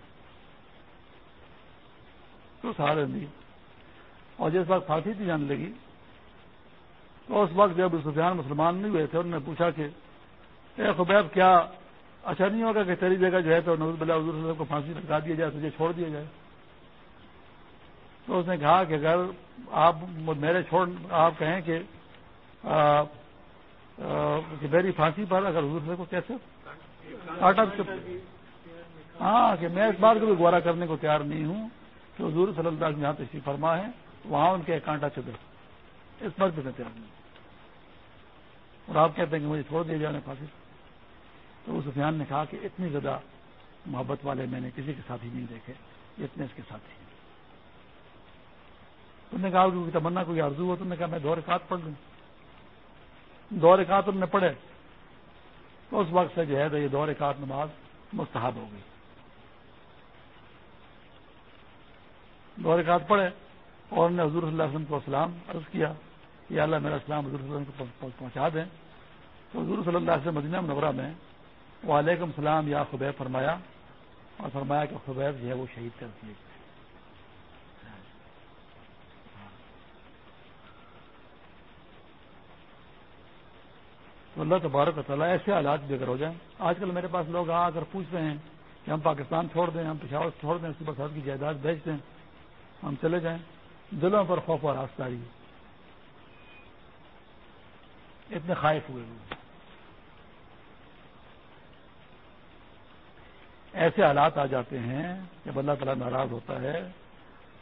تو سہارے نہیں۔ اور جس وقت پھانسی تھی جانے لگی، تو اس وقت جب سفیان مسلمان نہیں ہوئے تھے، انہوں نے پوچھا کہ، اے خبیب، کیا اچھا نہیں ہوگا کہ تیری جگہ جو ہے تو نوز بلا حضور کو پھانسی لگا دیا جائے، تجھے چھوڑ دیا جائے؟ تو اس نے کہا کہ اگر آپ میرے چھوڑ، آپ کہیں کہ میری پھانسی پر اگر حضور کو کیسے؟ ہاں کہ میں اس بات کو بھی گوارا کرنے کو تیار نہیں ہوں کہ حضور صلی اللہ علیہ یہاں تشریف فرما ہے وہاں ان کے کانٹا چدر اس پر بھی میں تیار نہیں اور آپ کہتے ہیں کہ مجھے چھوڑ دیا جانے پھانسی تو اس سفیان نے کہا کہ اتنی زیادہ محبت والے میں نے کسی کے ساتھ ہی نہیں دیکھے، اتنے اس کے ساتھ ہی تم نے کہا کہ تمنا کوئی آرزو ہو تم نے کہا میں دو رکعت پڑھ لوں۔ دو رکعت تم نے پڑھے۔ تو اس وقت سے جو ہے تو یہ دو رکعت نماز مستحب ہو گئی۔ دو رکعت پڑھے اور نے حضور صلی اللہ علیہ وسلم کو اسلام عرض کیا کہ اللہ میرا اسلام حضور صلی اللہ علیہ وسلم کو پہنچا دیں۔ تو حضور صلی اللہ علیہ وسلم مدینہ منورہ میں وعلیکم السلام یا خبیب فرمایا اور فرمایا کہ خبیب جو ہے وہ شہید کر دیے تو اللہ تبارک و تعالیٰ ایسے حالات بھی اگر ہو جائیں، آج کل میرے پاس لوگ آ کر پوچھ رہے ہیں کہ ہم پاکستان چھوڑ دیں، ہم پشاور چھوڑ دیں صبح سات کی جائیداد بیچ دیں، ہم چلے جائیں۔ دلوں پر خوف اور راستہ رہی اتنے خائف ہوئے ہوئے۔ ایسے حالات آ جاتے ہیں جب اللہ تعالیٰ ناراض ہوتا ہے،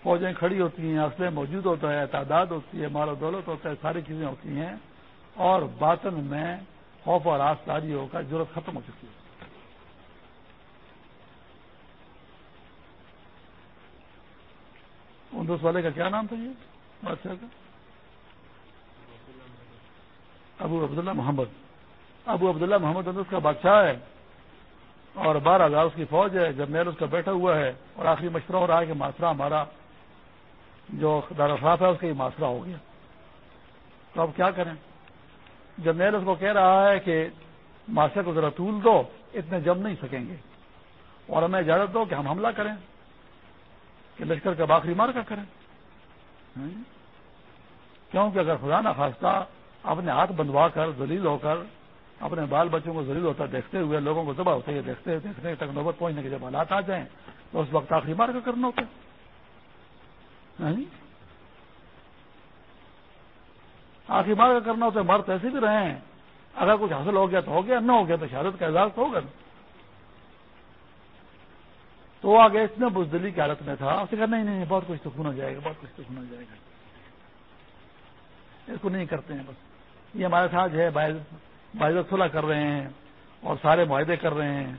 فوجیں کھڑی ہوتی ہیں اسلحے موجود ہوتا ہے، تعداد ہوتی ہے، مال و دولت ہوتا ہے، ساری چیزیں ہوتی ہیں۔ اور باطن میں خوف اور آستاری ہو کر ضرورت ختم ہو چکی ہے۔ اندوس والے کا کیا نام تھا یہ؟ بادشاہ کا؟ ابو عبداللہ محمد۔ ابو عبداللہ محمد اندوس کا بادشاہ ہے اور بارہ ہزار اس کی فوج ہے، جب میل اس کا بیٹھا ہوا ہے اور آخری مشورہ ہو رہا ہے کہ ماسرا ہمارا جو دارافات ہے، اس کا یہ ماسرا ہو گیا۔ تو اب کیا کریں؟ جرنیل اس کو کہہ رہا ہے کہ ماسٹر کو ذرا طول دو، اتنے جم نہیں سکیں گے۔ اور ہمیں اجازت دو کہ ہم حملہ کریں، کہ لشکر کا باخری مار کر کریں کیونکہ اگر خدا نہ خواستہ اپنے ہاتھ بندوا کر دلیل ہو کر، اپنے بال بچوں کو ضرور ہوتا دیکھتے ہوئے، لوگوں کو دبا ہوتے دیکھتے دیکھنے تک نوبت پہنچنے کے جب حالات آ جائیں، تو اس وقت آخری مار کر کرنا ہوتا آخری بار کرنا ہوتا ہے، مرد ایسے بھی رہے ہیں۔ اگر کچھ حاصل ہو گیا تو ہو گیا، نہ ہو گیا تو شہادت کا اعزاز تو ہوگا۔ تو وہ آگے اتنے بزدلی کی حالت میں تھا اسے کہا، نہیں نہیں بہت کچھ تو ہونا جائے گا، بہت کچھ تو ہونا جائے گا۔ اس کو نہیں کرتے ہیں بس۔ یہ ہمارے ساتھ جو ہے باعزت صلاح کر رہے ہیں اور سارے معاہدے کر رہے ہیں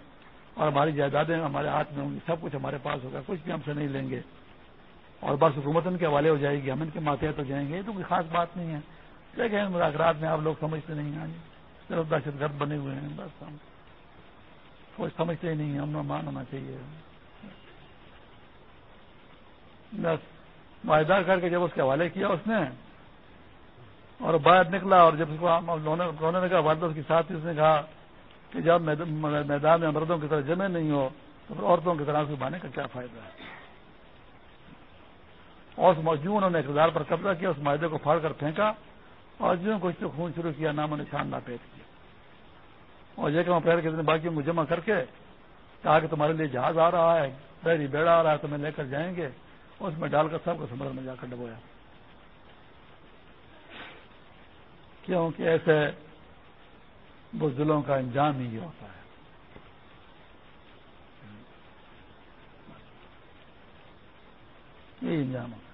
اور ہماری جائیدادیں ہمارے ہاتھ میں ہوں گی، سب کچھ ہمارے پاس ہوگا، کچھ بھی ہم سے نہیں لیں گے۔ اور بس حکومت ان کے حوالے ہو جائے گی، ہم ان کے ماتحت ہو جائیں گے، یہ تو کوئی خاص بات نہیں ہے۔ دیکھیں مذاکرات میں آپ لوگ سمجھتے نہیں ہیں۔ صرف دہشت گرد بنے ہوئے ہیں، بس ہم کوئی سمجھتے ہی نہیں ہم مان ہونا چاہیے۔ بس معاہدہ کر کے جب اس کے حوالے کیا اس نے اور باہر نکلا اور جب اس کو نے کہا، والدہ اس کے ساتھ اس نے کہا کہ جب میدان میں مردوں کی طرح جمع نہیں ہو تو پھر عورتوں کی طرح سے بانے کا کیا فائدہ ہے؟ اور جو انہوں نے اقتدار پر قبضہ کیا، اس معاہدے کو پھاڑ کر پھینکا۔ اور جو کچھ تو خون شروع کیا نام و نشان نہ پیش کیا۔ اور یہ کہ اپریل کے دن باقیوں کو جمع کر کے کہا کہ تمہارے لیے جہاز آ رہا ہے بحری بیڑا آ رہا ہے، تمہیں لے کر جائیں گے۔ اس میں ڈال کر سب کو سمندر میں جا کر ڈبویا۔ کیونکہ ایسے بزدلوں کا انجام ہی یہ ہوتا ہے۔ یہی انجام ہوتا ہے۔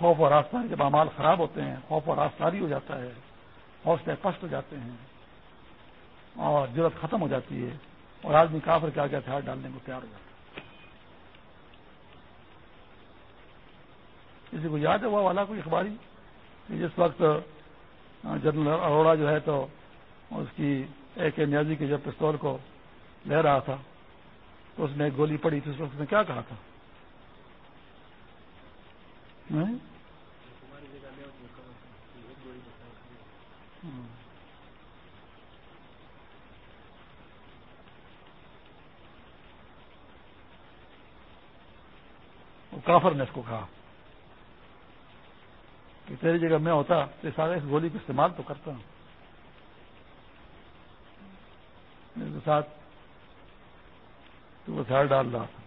خوف اور آستاری جب امال خراب ہوتے ہیں، خوف اور آستاری ہو جاتا ہے حوصلے کشٹ ہو جاتے ہیں اور ضرورت ختم ہو جاتی ہے اور آدمی کافر کے آگے ہتھیار ڈالنے کو تیار ہو جاتا ہے۔ کسی کو یاد ہے وہ والا کوئی اخباری؟ کہ جس وقت جنرل اروڑا جو ہے تو اس کی ایک نیازی کے جب پستول کو لے رہا تھا، تو اس میں ایک گولی پڑی تھی، اس وقت نے کیا کہا تھا؟ کافر نے اس کو کہا کہ تیری جگہ میں ہوتا تو سارے اس گولی کا استعمال تو کرتا ہوں۔ میرے ساتھ تو وہ خیال ڈال رہا تھا۔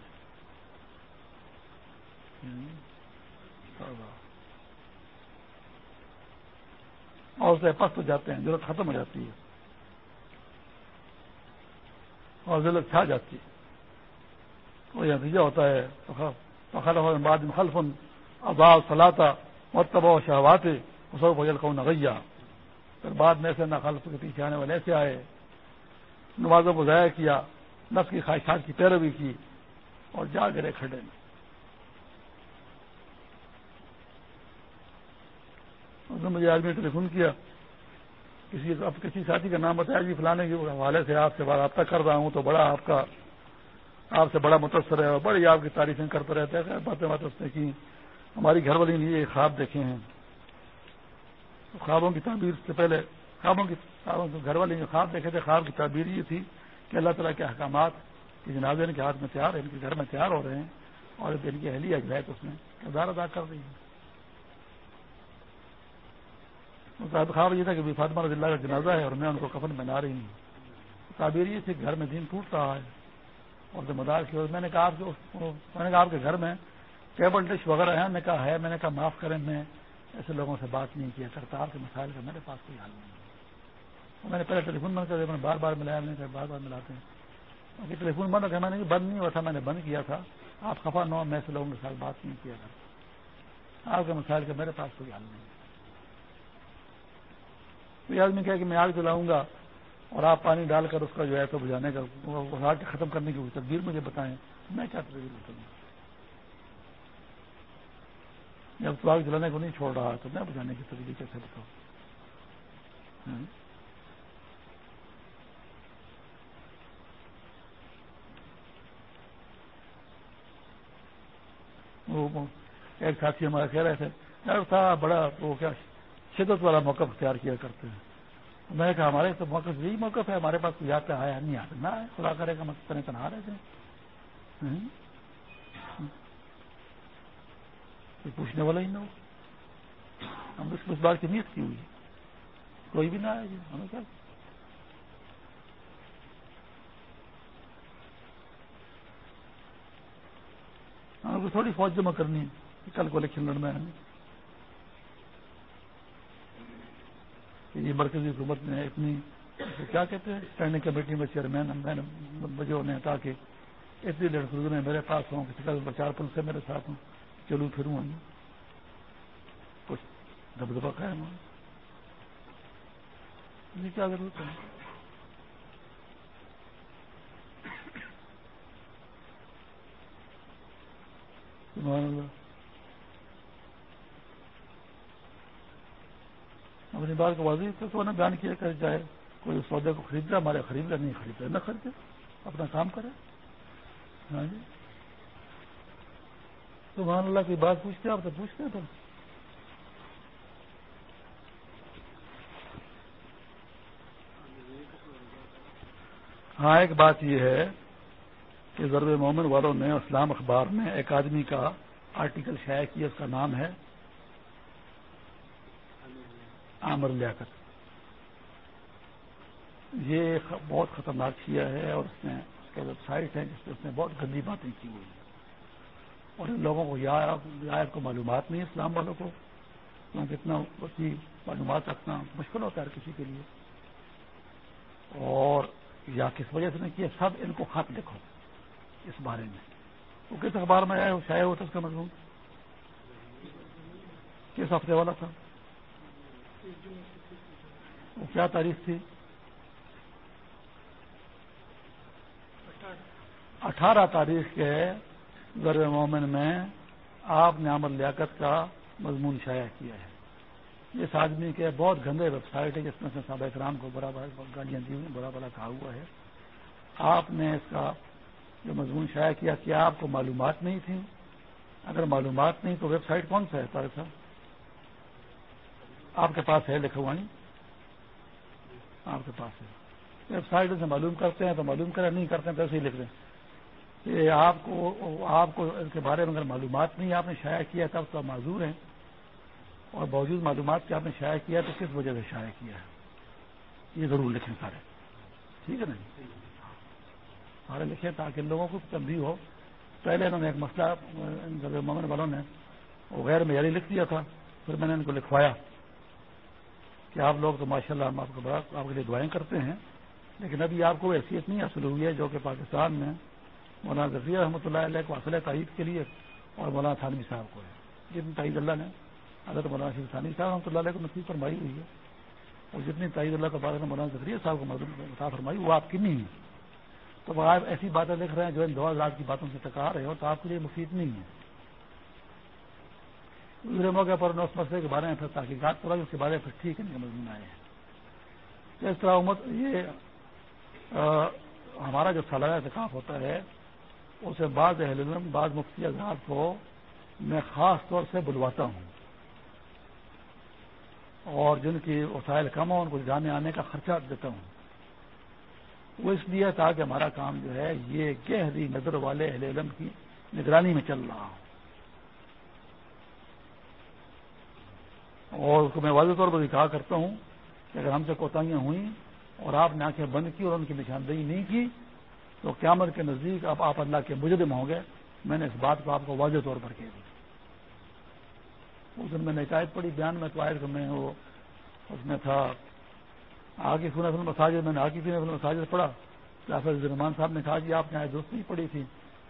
اور اسے پست ہو جاتے ہیں، ضرورت ختم ہو جاتی ہے۔ اور ضرورت چھا جاتی ہے۔ وہ یہ نتیجہ ہوتا ہے بعد خلف ابا صلاح مرتبہ و شہوات حسب فضل کو نغیہ پھر بعد میں سے نہ خلف کے پیچھے آنے والے ایسے آئے نمازوں کو ضائع کیا، نفس کی خواہشات کی پیروی کی اور جا گرے کھڑے۔ میں اس نے مجھے آدمی ٹیلی فون کیا، کسی اب کسی ساتھی کا نام بتایا جی فلانے کے جی حوالے سے آپ سے بات رابطہ کر رہا ہوں تو بڑا آپ کا آپ سے بڑا متاثر ہے اور بڑی آپ کی تعریفیں کرتے رہتے ہیں، باتیں بات اس نے کی۔ ہماری گھر والی نے یہ خواب دیکھے ہیں۔ خوابوں کی تعبیر سے پہلے، خوابوں کی گھر والے جو خواب دیکھے تھے۔ خواب کی تعبیر یہ تھی کہ اللہ تعالیٰ کے احکامات کی جناب ان کے ہاتھ میں تیار ہیں، ان کے گھر میں تیار ہو رہے ہیں اور ان کی اہلیہ جو ہے تو اس میں کردار ادا کر رہی ہے۔ خواب یہ تھا کہ فاطمہ رضی اللہ کا جنازہ ہے اور میں ان کو کفن بنا رہی ہوں۔ تعبیر یہ تھی گھر میں دین ٹوٹ رہا ہے۔ اور ذمہ دار کی میں نے کہا آپ کے میں نے کہا آپ کے گھر میں ٹیبل ڈش وغیرہ ہے میں نے کہا ہے، میں نے کہا معاف کریں، میں ایسے لوگوں سے بات نہیں کیا کرتا آپ کے مسائل کا میرے پاس کوئی حل نہیں میں نے پہلے ٹیلی فون بند کر دیا، میں نے بار بار ملایا میں نے بار بار ملاتے ہیں۔ ٹیلی فون بند میں نے بند نہیں ہوا تھا، میں نے بند کیا تھا۔ آپ خفا نو میں ایسے لوگوں کے ساتھ بات نہیں کیا کرتا آپ کے مسائل کا میرے پاس کوئی حل نہیں تو یہ آدمی کہا کہ میں آگ جلاؤں گا اور آپ پانی ڈال کر اس کا جو ہے تو بجانے کا آگ ختم کرنے کی تدبیر مجھے بتائیں۔ میں کیا تدبیر بتاؤں؟ جب تو آگ جلانے کو نہیں چھوڑ رہا تو میں بجانے کی تدبیر کیسے بتاؤں؟ ہاں۔ ایک ساتھی ہمارا کہہ رہے تھے تھا بڑا وہ کیا، شدت والا موقف اختیار کیا کرتے ہیں۔ میں نے کہا ہمارے تو موقف یہی موقف ہے، ہمارے پاس کوئی آتا آیا نہیں آتا نہ خدا کرے گا مطلب تنہا رہے تھے پوچھنے والا ہی نہ ہو۔ ہم اس اس بات کی نیت کی ہوئی کوئی بھی نہ آئے جی ہمیں کیا؟ ہمیں کو تھوڑی فوج جمع کرنی ہے۔ کل کو الیکشن لڑنا ہے یہ مرکزی حکومت نے اتنی کیا کہتے ہیں؟ اسٹینڈنگ کمیٹی میں چیئرمین بجے نے تاکہ اتنی لڑکیوں نے میرے پاس ہوں، کسی کا چار پل سے میرے ساتھ ہوں، چلو پھروں ہوں۔ کچھ دبدبا قائم ہوں۔ کیا ضرورت ہے؟ اللہ۔ اپنی بات کو واضح تو انہیں بیان کیا کر جائے کوئی اس سودے کو خرید رہا ہمارے خرید رہا نہیں خرید رہا نہ خریدے اپنا کام کرے۔ ہاں جی۔ تو مان اللہ کی بات پوچھتے آپ تو پوچھتے ہیں تو۔ ہاں ایک بات یہ ہے کہ ضرور مومن والوں نے اسلام اخبار میں ایک آدمی کا آرٹیکل شائع کیا، اس کا نام ہے عامر لیاقت یہ بہت خطرناک کیا ہے اور اس میں اس کا ویب سائٹ ہے جس پہ اس نے بہت گندی باتیں کی ہوئی ہیں۔ اور ان لوگوں کو یا کو معلومات نہیں اسلام والوں کو کیونکہ اتنا وسیع معلومات رکھنا مشکل ہوتا ہے کسی کے لیے۔ اور یا کس وجہ سے نے کیا، سب ان کو خط لکھو اس بارے میں۔ وہ کس اخبار میں آیا شائع ہوتا اس کا مضمون؟ کس ہفتے والا تھا؟ کیا تاریخ تھی؟ اٹھارہ تاریخ کے ذر مومن میں آپ نے عمل لیاقت کا مضمون شائع کیا ہے۔ اس آدمی کے بہت گندے ویب سائٹ ہے جس میں سے صحابہ اکرام کو برا برا گالیاں دی ہوئی برا بڑا کہا ہوا ہے۔ آپ نے اس کا جو مضمون شائع کیا کیا آپ کو معلومات نہیں تھی اگر معلومات نہیں تو ویب سائٹ کون سا ہے طارق صاحب؟ آپ کے پاس ہے لکھوانی آپ کے پاس ہے۔ ویب سائٹ سے معلوم کرتے ہیں تو معلوم کریں، نہیں کرتے ہیں تو ایسے ہی لکھ دیں۔ یہ آپ کو آپ کو اس کے بارے میں اگر معلومات نہیں آپ نے شائع کیا تب تو معذور ہیں۔ اور باوجود معلومات کے آپ نے شائع کیا تو کس وجہ سے شائع کیا ہے؟ یہ ضرور لکھیں سارے۔ ٹھیک ہے نا جی؟ سارے لکھیں تاکہ لوگوں کو تبدیل ہو۔ پہلے انہوں نے ایک مسئلہ ممن والوں نے وہ غیر معیاری لکھ دیا تھا، پھر میں نے ان کو لکھوایا۔ کہ آپ لوگ تو ماشاء اللہ ہم آپ کو بڑا آپ کے لیے دعائیں کرتے ہیں، لیکن ابھی آپ کو حیثیت نہیں حاصل ہوئی ہے، جو کہ پاکستان میں مولانا ذفیہ رحمۃ اللہ علیہ کو اصل تعید کے لیے اور مولانا تھانوی صاحب کو ہے۔ جتنی تعید اللہ نے، حضرت مولانا شیخ ثانوی صاحب رحمۃ اللہ علیہ کو نصیب فرمائی ہوئی ہے۔ اور جتنی تعید اللہ کے بارے میں مولانا ذکریہ صاحب کو بتا فرمائی، وہ آپ کی نہیں ہے۔ تو وہ آپ ایسی باتیں لکھ رہے ہیں جو ان دو ہزار کی باتوں سے ٹکا رہے ہو تو آپ کے لیے مفید نہیں ہے۔ دوسرے موقع پر اس مسئلے کے بارے میں پھر تحقیقات پڑا اس کے بارے میں پھر ٹھیک ہے مضمون آئے ہیں۔ اس طرح امت، یہ ہمارا جو سالانہ اعتکاف ہوتا ہے، اسے بعض اہل علم، بعض مفتی اظہار کو میں خاص طور سے بلواتا ہوں۔ اور جن کی وسائل کم ہو ان کو جانے آنے کا خرچہ دیتا ہوں۔ وہ اس لیے تاکہ ہمارا کام جو ہے، یہ گہری نظر والے اہل علم کی نگرانی میں چل رہا ہو۔ اور اس کو میں واضح طور پر کہا کرتا ہوں کہ اگر ہم سے کوتاہیاں ہوئیں اور آپ نے آنکھیں بند کی اور ان کی نشاندہی نہیں کی، تو قیامت کے نزدیک اب آپ اللہ کے مجرم ہوں گے۔ میں نے اس بات کو آپ کو واضح طور پر کہہ دیا۔ اس دن میں نے شکایت پڑی بیان میں تو آئے میں وہ اس میں تھا، آگے سنا فلم مساجد، میں نے آگے فلم مساجد پڑھا۔ جافر رحمان صاحب نے کہا کہ آپ نے آئے دوست نہیں پڑھی تھی۔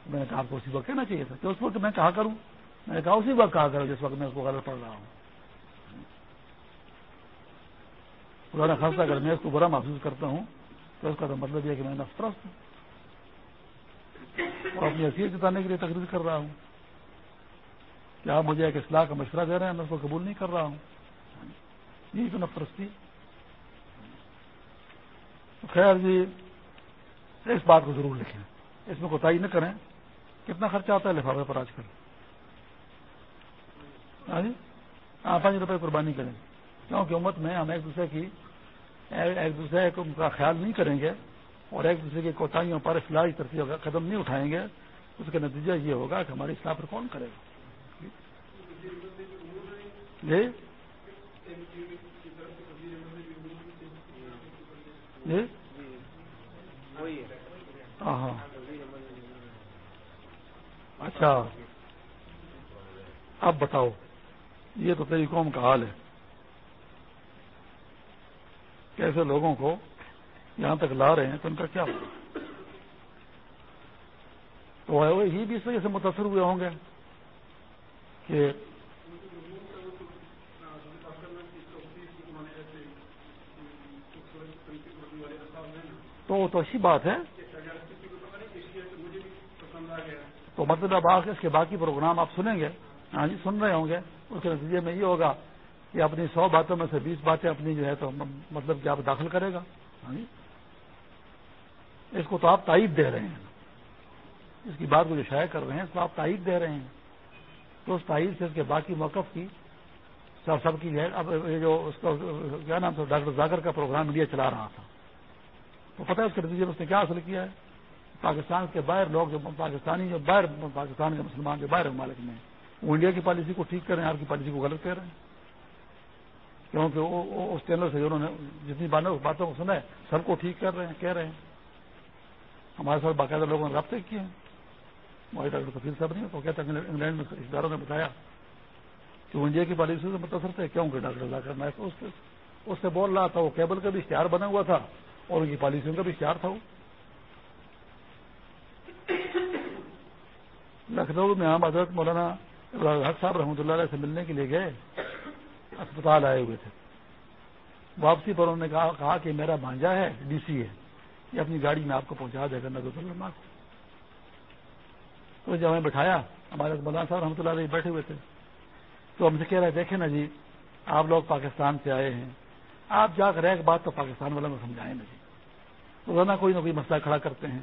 میں نے کہا آپ کو اسی وقت کہنا چاہیے تھا کہ اس وقت میں کہا کروں؟ میں نے کہا اسی وقت کہا کروں، جس وقت میں اس کو غلط پڑھ رہا ہوں۔ خدا خاصہ اگر میں اس کو برا محسوس کرتا ہوں، تو اس کا تو مطلب یہ کہ میں نفرست ہوں۔ اور اپنی حیثیت جتانے کے لیے تقریر کر رہا ہوں۔ کیا آپ مجھے ایک اصلاح کا مشورہ دے رہے ہیں، میں اس کو قبول نہیں کر رہا ہوں۔ یہی تو نفرستی خیر جی اس بات کو ضرور لکھیں۔ اس میں کوتاہی نہ کریں۔ کتنا خرچہ آتا ہے لفافے پر آج کل؟ ہاں جی؟ ہاں پانچ روپے قربانی کریں۔ کیونکہ امت میں ہم ایک دوسرے کی ایک دوسرے کا خیال نہیں کریں گے اور ایک دوسرے کی کوتاہیوں پر اصلاحی ترتیب قدم نہیں اٹھائیں گے۔ اس کا نتیجہ یہ ہوگا کہ ہماری اصلاح پر کون کرے گا؟ جی؟ جی؟ ہاں ہاں اچھا۔ اب بتاؤ، یہ تو تیری قوم کا حال ہے۔ کیسے لوگوں کو یہاں تک لا رہے ہیں تو ان کا کیا تو یہ بھی اس وجہ سے متاثر ہوئے ہوں گے کہ تو تو اچھی بات ہے۔ تو مطلب اب اس کے باقی پروگرام آپ سنیں گے۔ ہاں جی سن رہے ہوں گے۔ اس کے نتیجے میں یہ ہوگا کہ اپنی سو باتوں میں سے بیس باتیں اپنی جو ہے تو مطلب کہ آپ داخل کرے گا۔ ہاں جی؟ اس کو تو آپ تائید دے رہے ہیں۔ اس کی بات کو جو شائع کر رہے ہیں، اس کو آپ تائید دے رہے ہیں۔ تو اس تائید سے اس کے باقی موقف کی سب سب کی ہے، اب یہ جو اس کا، کیا نام تھا، ڈاکٹر زاگر کا پروگرام میڈیا چلا رہا تھا۔ تو پتہ ہے اس کے نتیجے میں اس نے کیا حاصل کیا ہے؟ پاکستان کے باہر لوگ جو پاکستانی جو باہر، پاکستان کے مسلمان جو باہر ممالک میں، وہ انڈیا کی پالیسی کو ٹھیک کر رہے ہیں آپ کی پالیسی کو غلط کہہ رہے ہیں۔ کیونکہ اس چینل سے انہوں نے جتنی باتوں کو سنا ہے سب کو ٹھیک کر رہے ہیں، کہہ رہے ہیں۔ ہمارے ساتھ باقاعدہ لوگوں نے رابطے کیے ہیں۔ وہی ڈاکٹر کفیل صاحب نہیں تو کہتے ہیں انگلینڈ میں اداروں نے بتایا کہ وہ انڈیا کی پالیسی سے متاثر تھے۔ کیوں کہ ڈاکٹر لا کرنا ہے اس سے بول رہا تھا، وہ کیبل کا بھی اشتہار بنا ہوا تھا اور ان کی پالیسیوں کا بھی اشتہار تھا وہ۔ لکھنؤ میں ہم حضرت مولانا حق صاحب رحمۃ اللہ علیہ سے ملنے کے لیے گئے۔ اسپتال آئے ہوئے تھے۔ واپسی پر انہوں نے کہا کہ میرا بھانجا ہے، ڈی سی ہے۔ یہ اپنی گاڑی میں آپ کو پہنچا دے گا نظر اللہ کو تو جب ہمیں بٹھایا، ہمارے مولانا صاحب رحمۃ اللہ علیہ بیٹھے ہوئے تھے۔ تو ہم سے کہہ رہے دیکھیں نا جی آپ لوگ پاکستان سے آئے ہیں۔ آپ جا کر ایک بات تو پاکستان والوں کو سمجھائیں نا جی۔ روزانہ کوئی نہ کوئی مسئلہ کھڑا کرتے ہیں۔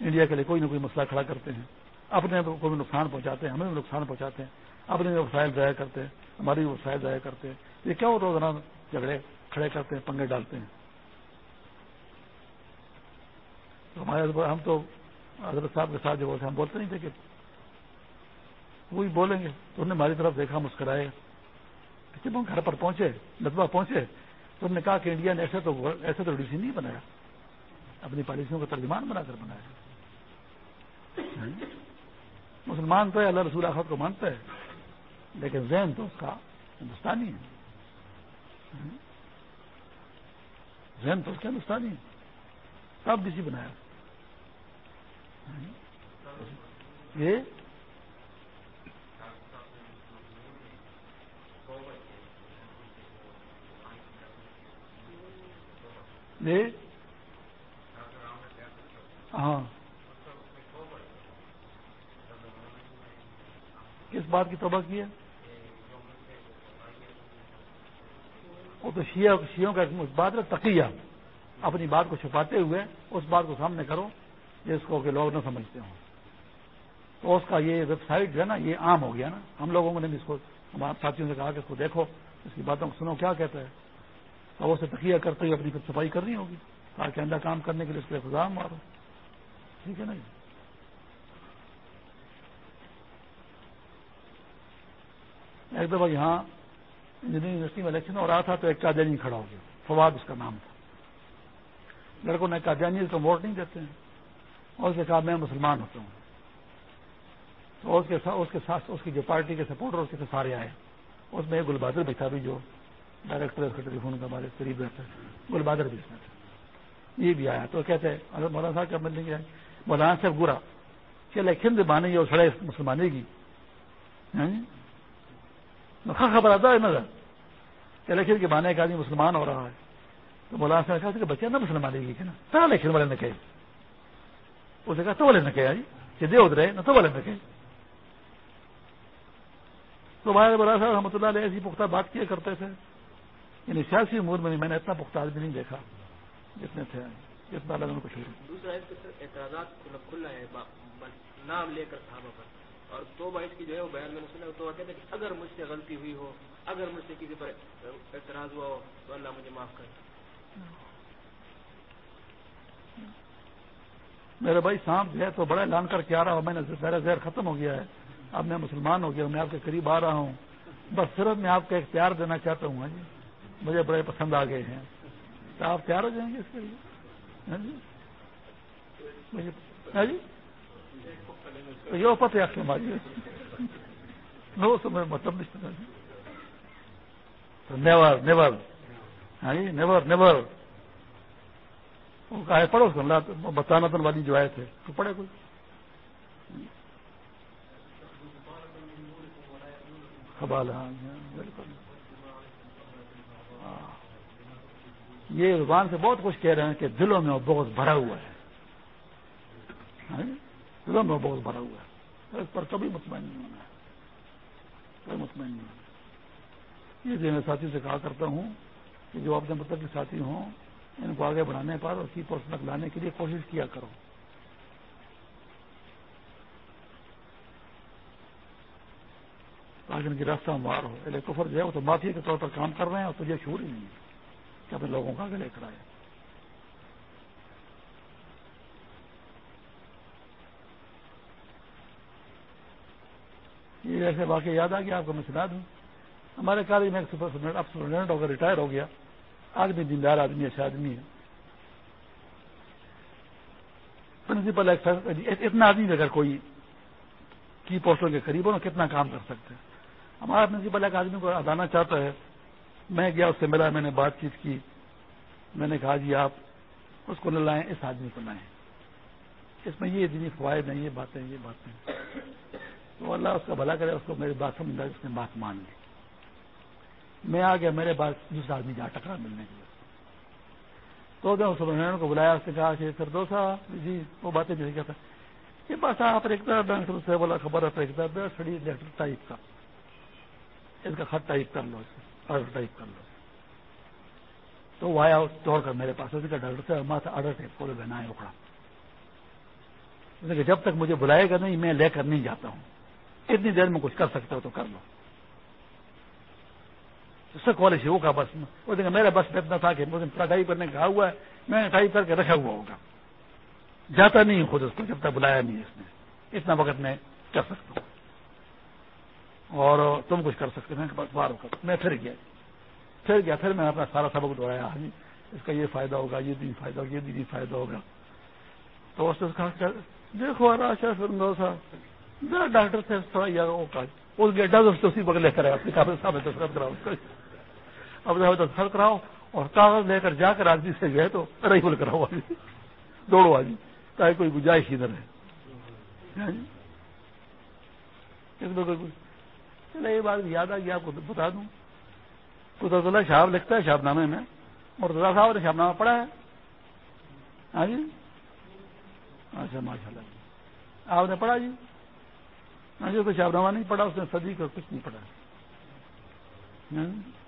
انڈیا کے لیے کوئی نہ کوئی مسئلہ کھڑا کرتے ہیں۔ اپنے کو بھی نقصان پہنچاتے ہیں، ہمیں بھی نقصان پہنچاتے ہیں۔ اپنے وسائل ضائع کرتے ہیں ہماری وسائل ضائع کرتے ہیں، یہ کیا وہ روزانہ جھگڑے کھڑے کرتے ہیں، پنگے ڈالتے ہیں؟ تو ہمارے ہم تو حضرت صاحب کے ساتھ جو بولتے ہم بولتے نہیں تھے کہ وہی بولیں گے۔ تو انہوں نے ہماری طرف دیکھا، مسکرائے۔ جب ہم گھر پر پہنچے لدوا پہنچے۔ تو انہوں نے کہا کہ انڈیا نے ایسے تو ایسے تو ڈی سی نہیں بنایا۔ اپنی پالیسیوں کا ترجمان بنا کر بنایا۔ مسلمان تو ہے، اللہ رسول آخر کو مانتا ہے۔ لیکن ذہن تو اس کا ہندوستانی ہے۔ ذہن تو اس کا ہندوستانی ہے۔ کب ڈی سی بنایا۔ یہ ہاں۔ کس بات کی توبہ کی ہے؟ وہ تو شیعہ شیوں کا بات ہے تقیہ اپنی بات کو چھپاتے ہوئے اس بات کو سامنے کرو جس کو کہ لوگ نہ سمجھتے ہوں۔ تو اس کا یہ ویب سائٹ جو ہے نا، یہ عام ہو گیا نا۔ ہم لوگوں نے بھی اس کو ہمارے ساتھیوں سے کہا کہ اس کو دیکھو، اس کی باتوں کو سنو، کیا کہتا ہے۔ تو اسے تقیہ کرتے ہوئے اپنی صفائی کرنی ہوگی، تاکہ اندر کام کرنے کے لیے اس کے خزام مارو۔ ٹھیک ہے نا جی؟ ایک دفعہ یہاں انجینئرنگ یونیورسٹی میں الیکشن ہو رہا تھا تو ایک قادیانی کھڑا ہو گیا، فواد اس کا نام تھا۔ لڑکوں نے قادیانی کو ووٹ نہیں دیتے ہیں۔ اور اس نے کہا میں مسلمان ہوتا ہوں۔ تو اس کے اس کے ساتھ اس کی جو پارٹی کے سپورٹر اس کے سارے آئے۔ اس میں گل بہادر بھی تھا بھی جو ڈائریکٹر ٹیلیفون کا ہمارے قریب رہتا ہے۔ گل بہادر بھی اس میں تھا۔ یہ بھی آیا۔ تو کہتے ہیں اگر مولانا صاحب کیا ملنے گیا مولانا صاحب گرا کہ لیکن بانے اور سڑے مسلمانے کی۔ ہاں جی؟ ہاں خبر آتا ہے نظر۔ کہ الیکشن کے بانے کا آدمی مسلمان ہو رہا ہے۔ تو مولانا صاحب نے کہا کہ بچے نا مسلمان لے گی نا تو الیکشن والے نے کہے اسے کہا تو والے نے کہا جی کہ دے ادھر نہ تو والے نے کہے۔ تو بھائی بولا صاحب رحمۃ اللہ علیہ ایسی پختہ بات کیا کرتے تھے۔ یعنی سیاسی امور میں میں نے اتنا پختہ آدمی نہیں دیکھا جتنے تھے۔ جتنا لگن کو شروع دوسرا اعتراضات کھلا ہے نام لے کر صحابہ پر اور دو بائٹ کی جو ہے وہ بیان میں سنا کہتے ہیں کہ اگر مجھ سے غلطی ہوئی ہو، اگر مجھ سے کسی پر اعتراض ہوا ہو، تو اللہ مجھے معاف کرے میرے بھائی، سانپ جو ہے تو بڑا اعلان کر کے آ رہا ہوں میں نے میرا زہر ختم ہو گیا ہے۔ اب میں مسلمان ہو گیا میں آپ کے قریب آ رہا ہوں۔ بس صرف میں آپ کا ایک پیار دینا چاہتا ہوں ہاں جی۔ مجھے بڑے پسند آ گئے ہیں۔ تو آپ تیار ہو جائیں گے اس کے لیے؟ ہاں, جی؟ ہاں, جی؟ ہاں جی؟ جی, ہاں جی؟ یہ پتہ آپ کے ماری نو سمے مطلب نیور نیور ہاں جی نیور نیور وہ کہا پڑھو اللہ بتانا تن والی جو آئے تھے تو پڑھے کوئی حوال ہاں بالکل یہ زبان سے بہت کچھ کہہ رہے ہیں کہ دلوں میں وہ بہت بھرا ہوا ہے ہاں میں بہت بھرا ہوا ہے۔ اس پر کبھی مطمئن نہیں ہونا ہے۔ کوئی مطمئن نہیں ہونا یہ جو میں ساتھی سے کہا کرتا ہوں کہ جو اپنے مطلب کے ساتھی ہوں، ان کو آگے بڑھانے پر اور کی پوسٹ تک لانے کے لیے کوشش کیا کرو۔ تاکہ ان کی راستہ مار ہو۔ پہلے کفر جو ہے وہ تو مافیا کے طور پر کام کر رہے ہیں اور تجھے شور ہی نہیں ہے کہ اپنے لوگوں کا آگے لے کر آئے۔ یہ ایسے واقعہ یاد آ گیا آپ کو میں سنا دوں۔ ہمارے کالج میں ایک سپرنٹینڈنٹ ہو کر ریٹائر ہو گیا۔ آدمی دیندار آدمی ایسے آدمی ہے۔ پرنسپل یعنی اتنا آدمی اگر کوئی کی پوسٹوں کے قریب ہو کتنا کام کر سکتے ہیں ہمارا پرنسپل ایک آدمی کو ادانا چاہتا ہے۔ میں گیا، اس سے ملا، میں نے بات چیت کی۔ میں نے کہا جی آپ اس کو نہ لائیں، اس آدمی کو لائیں۔ اس میں یہ اتنی فوائد نہیں یہ باتیں یہ باتیں۔ تو اللہ اس کا بھلا کرے، اس کو میری بات سمجھا اس نے بات مان لی۔ میں آ گیا، میرے پاس دوسرا آدمی جہاں ٹکرا ملنے کے لیے۔ تو میں اس کو بلایا، اس نے کہا کہ سر دو جی وہ باتیں بھی کیا تھا یہ بس آپ ڈاکٹر سے بولا خبر ہے سڑی لیٹر ٹائپ کا۔ اس کا خط ٹائپ کر لو آرڈر ٹائپ کر لو۔ تو وہ آیا توڑ کر میرے پاس، اس کا ڈاکٹر سے ہمارا آرڈر ٹائپ کو بنا ہے اکڑا جب تک مجھے بلائے گا نہیں، میں لے کر نہیں جاتا ہوں۔ اتنی دیر میں کچھ کر سکتے ہو تو کر لو۔ اس سے کالج وہ کا بس۔ وہ دیکھا میرا بس اتنا تھا کہ ٹائپ کرنے کہا ہوا ہے۔ میں نے ٹائپ کر کے رکھا ہوا ہوگا۔ جاتا نہیں خود اس کو جب تک بلایا نہیں اس نے۔ اتنا وقت میں کر سکتا ہوں۔ اور تم کچھ کر سکتے میں بس بار میں پھر گیا۔ پھر گیا۔ پھر میں اپنا سارا سبق دوڑایا ہاں جی، اس کا یہ فائدہ ہوگا، یہ دن فائدہ ہوگا، یہ دن فائدہ ہوگا۔ تو اس نے کہا دیکھو آشا سنگو صاحب ڈاکٹر سے تھوڑا یار اس گیڈا سے اسی بغل لے کر آئے اپنے کاغذ صاحب دستخط کراؤ اب دستخط کراؤ اور کاغذ لے کر جا کر آدمی سے گئے تو ریفل کراؤ آدمی، دوڑو آدمی، تاکہ کوئی گنجائش ادھر ہے ہاں جی؟ چلے، یہ بات یاد آ گئی، آپ کو بتا دوں۔ قدرت اللہ شہاب لکھتا ہے شاہب نامے میں۔ اور رضا صاحب نے شاہب نامہ پڑھا ہے۔ ہاں جی؟ اچھا ماشاء اللہ آپ نے پڑھا جی؟ ہاں جی تو نامہ نہیں پڑھا، اس نے صدی کا کچھ نہیں پڑھا۔ ہاں؟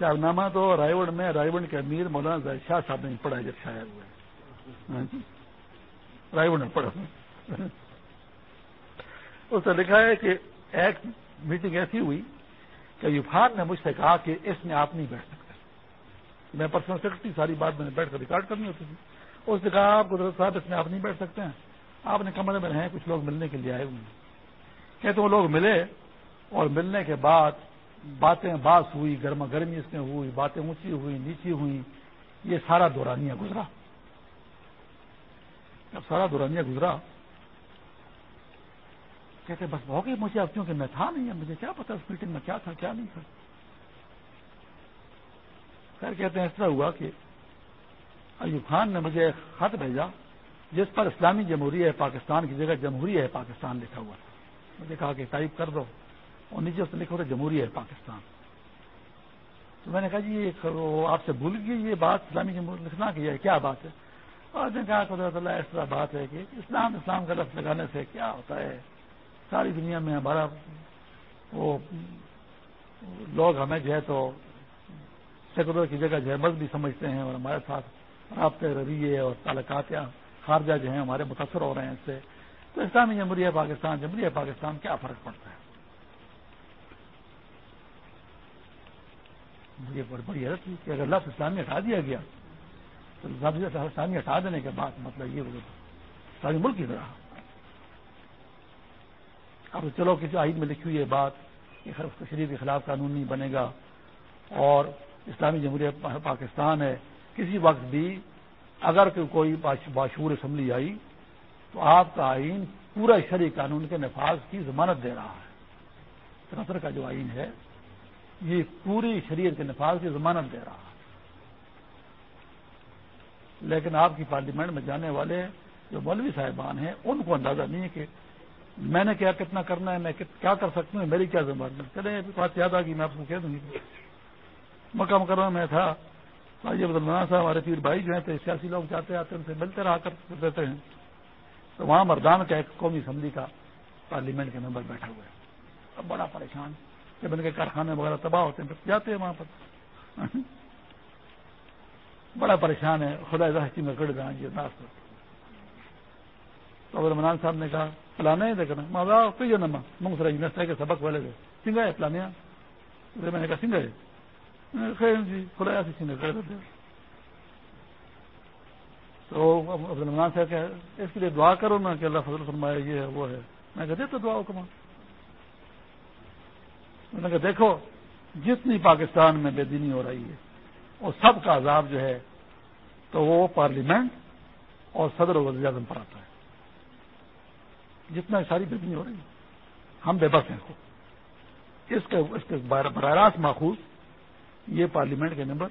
نامہ تو رائے گڑھ میں، رائے گڑھ کے امیر مولانا شاہ صاحب نے پڑھا جب شاعر ہوئے ہاں جی۔ رائے گڑھ نے پڑھا۔ اس نے لکھا ہے کہ ایک میٹنگ ایسی ہوئی کہ یوفان نے مجھ سے کہا کہ اس میں آپ نہیں بیٹھ سکتے۔ میں پرسنل سیکرٹری، ساری بات میں نے بیٹھ کر ریکارڈ کرنی ہوتی تھی۔ اس نے کہا، آپ قدرت صاحب اس میں آپ نہیں بیٹھ سکتے ہیں۔ آپ نے کمرے میں رہے کچھ لوگ ملنے کے لیے آئے ہوئے ہیں۔ کہتے وہ لوگ ملے اور ملنے کے بعد باتیں باس ہوئی، گرما گرمی اس میں ہوئی، باتیں اونچی ہوئی، نیچی ہوئی، یہ سارا دورانیہ گزرا۔ جب سارا دورانیہ گزرا، کہتے بس ہو گئی مجھے اب کیونکہ میں تھا نہیں مجھے کیا پتا اس میٹنگ میں کیا تھا، کیا نہیں تھا۔ خیر کہتے ہیں، اس طرح ہوا کہ ایوب خان نے مجھے ایک خط بھیجا۔ جس پر اسلامی جمہوریہ ہے پاکستان کی جگہ جمہوریہ ہے پاکستان لکھا ہوا تھا۔ مجھے کہا کہ ٹائپ کر دو اور نیچے اس نے لکھا تھا جمہوریہ ہے پاکستان۔ تو میں نے کہا جی آپ سے بھول گئی یہ بات، اسلامی جمہوریہ لکھنا کہ یہ کیا بات ہے؟ اور نے کہا قدرت اللہ اس طرح بات ہے کہ اسلام اسلام کا لفظ لگانے سے کیا ہوتا ہے؟ ساری دنیا میں ہمارا وہ لوگ ہمیں جو ہے تو سیکولر کی جگہ جو ہے مذہبی سمجھتے ہیں اور ہمارے ساتھ رابطے رویے اور تعلقات خارجہ جو ہیں ہمارے متاثر ہو رہے ہیں اس سے، تو اسلامی جمہوریہ پاکستان جمہوریہ پاکستان کیا فرق پڑتا ہے؟ مجھے بڑی حیرت تھی کہ اگر لفظ اسلامی ہٹا دیا گیا، تو لفظ اسلامی ہٹا دینے کے بعد مطلب یہ ساری ملک کی طرح اب چلو، کسی آئین میں لکھی ہوئی ہے بات کہ شریف کے خلاف قانون نہیں بنے گا اور اسلامی جمہوریہ پاکستان ہے، کسی وقت بھی اگر کوئی باشور اسمبلی آئی تو آپ کا آئین پورا شرعی قانون کے نفاذ کی ضمانت دے رہا ہے۔ سنتر کا جو آئین ہے، یہ پوری شریعت کے نفاذ کی ضمانت دے رہا ہے۔ لیکن آپ کی پارلیمنٹ میں جانے والے جو مولوی صاحبان ہیں، ان کو اندازہ نہیں ہے کہ میں نے کیا، کتنا کرنا ہے، میں کیا کر سکتا ہوں، میری کیا ذمہ داری چلے بات یاد آ گئی، میں آپ کو کہہ دوں گی مکہ مکرمہ میں تھا۔ یہ بدلوانا صاحب، ہمارے پیر بھائی جو ہیں، تو سیاسی لوگ جاتے آتے ہیں، ان سے ملتے رہا کر دیتے ہیں۔ تو وہاں مردان کا ایک قومی اسمبلی کا پارلیمنٹ کے ممبر بیٹھا ہوا ہے۔ اب بڑا پریشان جب ان کے کارخانے وغیرہ تباہ ہوتے ہیں تو جاتے ہیں وہاں پر۔ *laughs* بڑا پریشان ہے۔ خدا میں کڑ گا یہ داست تو ابر منان صاحب نے کہا پلانے دیکھنا۔ ماں پیجو نما منگ سر نستا کے سبق والے تھے۔ سنگا ہے پلانے میں نے کہا سنگا ہے خیر جی خدا کر دیتے تو عبد الرحمان صاحب کہ اس کے لیے دعا کرو نا کہ اللہ فضل فرمایا یہ ہے وہ ہے۔ میں کہا دیتا دعا کما میں نے کہا، دیکھو، جتنی پاکستان میں بے دینی ہو رہی ہے وہ سب کا عذاب جو ہے، تو وہ پارلیمنٹ اور صدر و وزیر اعظم پر آتا ہے۔ جتنا ساری بدنی ہو رہی ہے، ہم بے بس ہیں اس کے اس کے براہ راست ماخوذ یہ پارلیمنٹ کے نمبر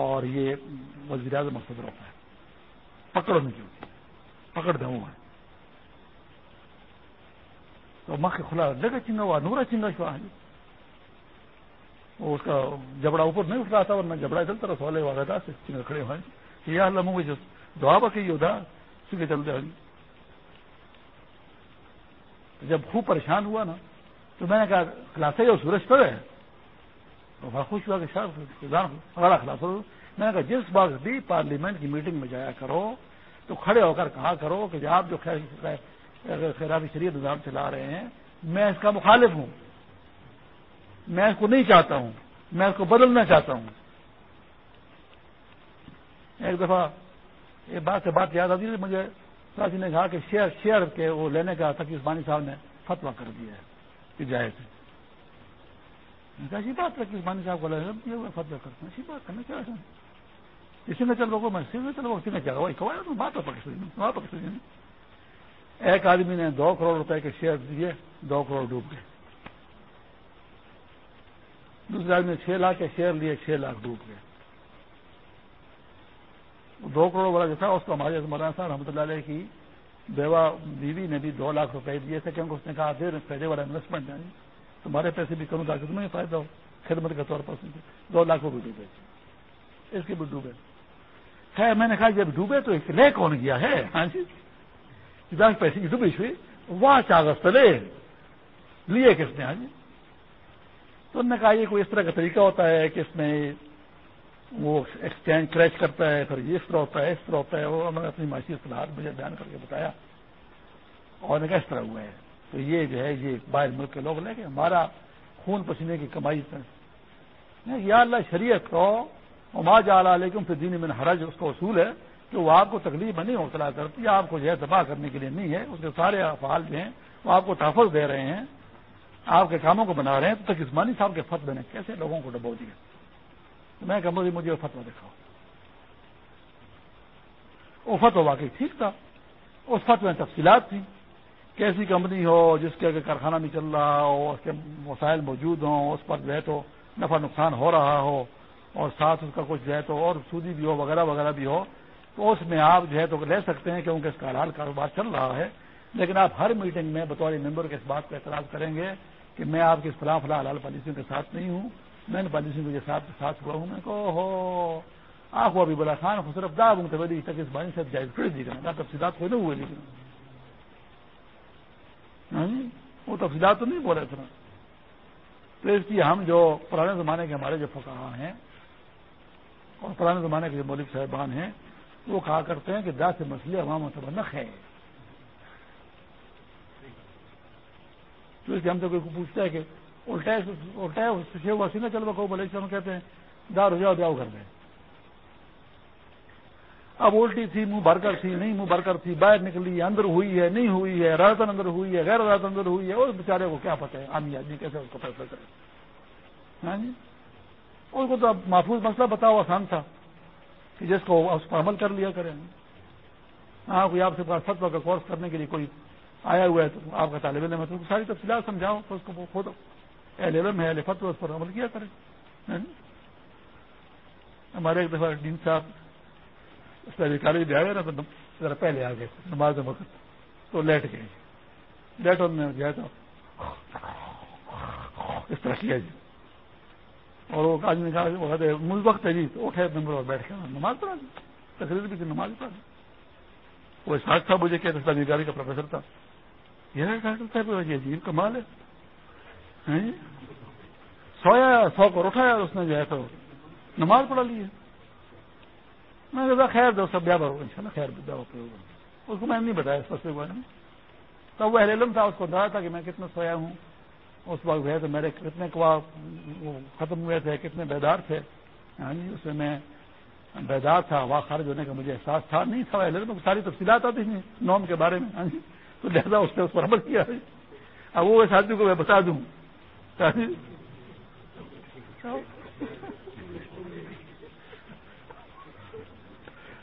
اور یہ وزیر اعظم مقصد ہوتا ہے۔ پکڑ نہیں ہوتی پکڑ دوں ہے تو مکھ کھلا لگے چنگا ہوا، نورا چنگا شوا ہے وہ اس کا جبڑا اوپر نہیں اٹھ رہا تھا، ورنہ جبڑا چلتا رہا سوالے والا تھا چنگا کھڑے ہوئے۔ یہ اللہ منہ جو دعا بکی یہ ہوتا چلتے ہیں جب خوب پریشان ہوا نا، تو میں نے کہا کلاس اور سورج پر ہے تو بڑا خوش ہوا کہ بڑا خلاص میں نے کہا، جس بات بھی پارلیمنٹ کی میٹنگ میں جایا کرو، تو کھڑے ہو کر کہا کرو کہ جی آپ جو خیراتی شریعت نظام چلا رہے ہیں، میں اس کا مخالف ہوں۔ میں اس کو نہیں چاہتا ہوں۔ میں اس کو بدلنا چاہتا ہوں۔ ایک دفعہ یہ بات سے بات یاد آتی ہے، مجھے نے کہا کہ شیئر شیئر کے وہ لینے کا تقی عثمانی صاحب نے فتوا کر دیا ہے کہ جائز ہے ایسی جی، بات تقی عثمانی صاحب کو فتوا کرتے ہیں۔ ایسی بات کرنا کیا کسی نے چل رہا میں میں چلو کسی نے کیا وہی کہا بات ہو پاکستانی ایک آدمی نے دو کروڑ روپے کے شیئر دیے، دو کروڑ ڈوب گئے۔ دوسرے آدمی نے چھ لاکھ کے شیئر لیے، چھ لاکھ ڈوب گئے۔ دو کروڑ والا جو تھا، اس کو ہمارے مولانا صاحب رحمۃ اللہ علیہ کی بیوہ بیوی نے بھی دو لاکھ روپے دیے تھے، کیونکہ اس نے کہا، دیر فائدے والا انویسٹمنٹ ہے۔ تمہارے پیسے بھی کروں تاکہ تمہیں فائدہ ہو۔ خدمت کے طور پر دو لاکھ بھی ڈوبے۔ اس کے بھی ڈوبے۔ خیر، میں نے کہا، جب ڈوبے تو ایک لے، کون گیا ہے؟ ہاں جی۔ پیسے کی ڈوبی ہوئی وہ چاغذ تلے لیے کس نے؟ ہاں جی۔ تو انہوں نے کہا، یہ کوئی اس طرح کا طریقہ ہوتا ہے کہ اس میں وہ ایکسچینج کریش کرتا ہے، پھر یہ اس طرح ہوتا ہے، اس طرح ہوتا ہے۔ وہ انہوں نے اپنی معاشی اصطلاحات مجھے بیان کر کے بتایا۔ اور کس طرح ہوا ہے۔ تو یہ جو ہے، یہ باہر ملک کے لوگ لے کے ہمارا خون پسینے کی کمائی یا اللہ، شریعت کو اما جا لیکن پھر دین میں حرج، اس کا اصول ہے کہ وہ آپ کو تکلیف میں نہیں حوصلہ کرتی، آپ کو جو ہے دبا کرنے کے لیے نہیں ہے۔ اس کے سارے افعال جو ہیں، وہ آپ کو تحفظ دے رہے ہیں۔ آپ کے کاموں کو بنا رہے ہیں۔ تو تک صاحب کے فتو نے کیسے لوگوں کو ڈبو دیا؟ تو میں کہ مجھے وہ فتوا دکھاؤ۔ وہ فتو واقعی ٹھیک تھا۔ اس فتو میں تفصیلات تھیں۔ کیسی کمپنی ہو، جس کے اگر کارخانہ نہیں چل رہا ہو، اس کے مسائل موجود ہوں، اس پر جو ہے تو نفع نقصان ہو رہا ہو، اور ساتھ اس کا کچھ جو ہے تو اور سودی بھی ہو، وغیرہ وغیرہ بھی ہو، تو اس میں آپ جو ہے تو لے سکتے ہیں کیونکہ اس کا حال کاروبار چل رہا ہے۔ لیکن آپ ہر میٹنگ میں بطور ممبر کے اس بات کا اعتراض کریں گے کہ میں آپ کی فلاں فلاں حلال پالیسیوں کے ساتھ نہیں ہوں، میں نے پالیسیوں کے ساتھ ساتھ ہوا ہوں۔ میں کو ہو آپ کو ابھی بلا خان خسرف دا ہوں تو تک اس بانی سے جائز کھڑی دی گئی۔ تفصیلات کوئی نہیں ہوئے لیکن ہاں جی؟ وہ تفصیلات تو نہیں بولے اتنا تو اس لیے ہم جو پرانے زمانے کے ہمارے جو فقہ ہیں اور پرانے زمانے کے جو مولک صاحبان ہیں، وہ کہا کرتے ہیں کہ دا سے مسئلے عوام متبنق ہے تو اس ہم سے کوئی پوچھتا ہے کہ الٹا الٹا ہوا سی نا چلو کو بولے ہم کہتے ہیں، دار ہو جاؤ جاؤ کر دیں۔ اب الٹی تھی، منہ بھر کر تھی، نہیں، منہ بھر کر تھی، باہر نکلی، اندر ہوئی ہے، نہیں ہوئی ہے، رات اندر ہوئی ہے، غیر رات اندر ہوئی ہے اس بیچارے کو کیا پتہ ہے؟ آدمی آدمی کیسے اس کو فیصلہ کرے؟ ہاں جی؟ اس کو تو اب محفوظ مسئلہ بتاؤ آسان تھا کہ جس کو اس پر عمل کر لیا کریں ہاں کوئی آپ سے پاس فتو کا کورس کرنے کے لیے کوئی آیا ہوا ہے تو آپ کا طالب علم ہے، تو ساری تفصیلات سمجھاؤ، تو اس کو خود اہل علم ہے، اہل فتو اس پر عمل کیا کریں۔ ہاں جی؟ ہمارے ایک دفعہ ڈین صاحب کالج بھی آئے نا، تو ذرا پہلے آ گئے نماز وقت تو لیٹ گئے لیٹ ہونے گیا تو اس طرح کیا جی۔ اور وہ آدمی کہا مجھ وقت ہے جی تو اٹھے نمبر اور بیٹھ کے نماز پڑھا دی تقریر بھی تھی، نماز پڑھا دی وہ ساتھ تھا مجھے کیا تھا نگاری کا پروفیسر تھا۔ یہ ڈاکٹر صاحب، یہ عجیب کمال ہے۔ ہاں جی۔ سویا، سو کو اٹھایا اس نے جو ہے تو نماز پڑھا لی ہے۔ میں نے کہا، خیر دو سب بھر ان شاء اللہ خیر ہوگا۔ اس کو میں نے نہیں بتایا اس فصل کے تب وہ اہل علم تھا، اس کو اندازہ تھا کہ میں کتنا سویا ہوں۔ اس وقت گئے تو میرے کتنے ختم ہوئے تھے، کتنے بیدار تھے۔ ہاں جی اس میں میں بیدار تھا ہوا خارج ہونے کا مجھے احساس تھا۔ نہیں تھا، اہل علم ساری تفصیلات آتی تھیں نوم کے بارے میں ہاں جی۔ تو لہٰذا اس نے اس پر عمل کیا۔ اب وہ اس آدمی کو میں بتا دوں ہاں جی؟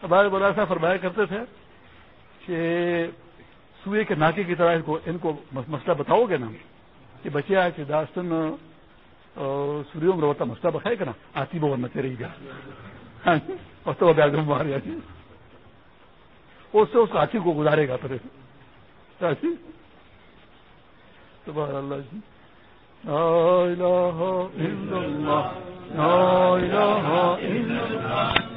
ہمارے مولانا صاحب فرمایا کرتے تھے کہ سوئے کے ناکے کی طرح ان کو ان کو مسئلہ بتاؤ گے نا کہ بچیا کہ داستن سوریوں میں روتا مسئلہ بکھائے گا نا آتی وہ نہ رہی گا۔ اور تو بیاگ مار جاتی اس سے اس ہاتھی کو گزارے گا پھر۔ سبحان اللہ جی۔ لا الہ الا اللہ۔ لا الہ الا اللہ۔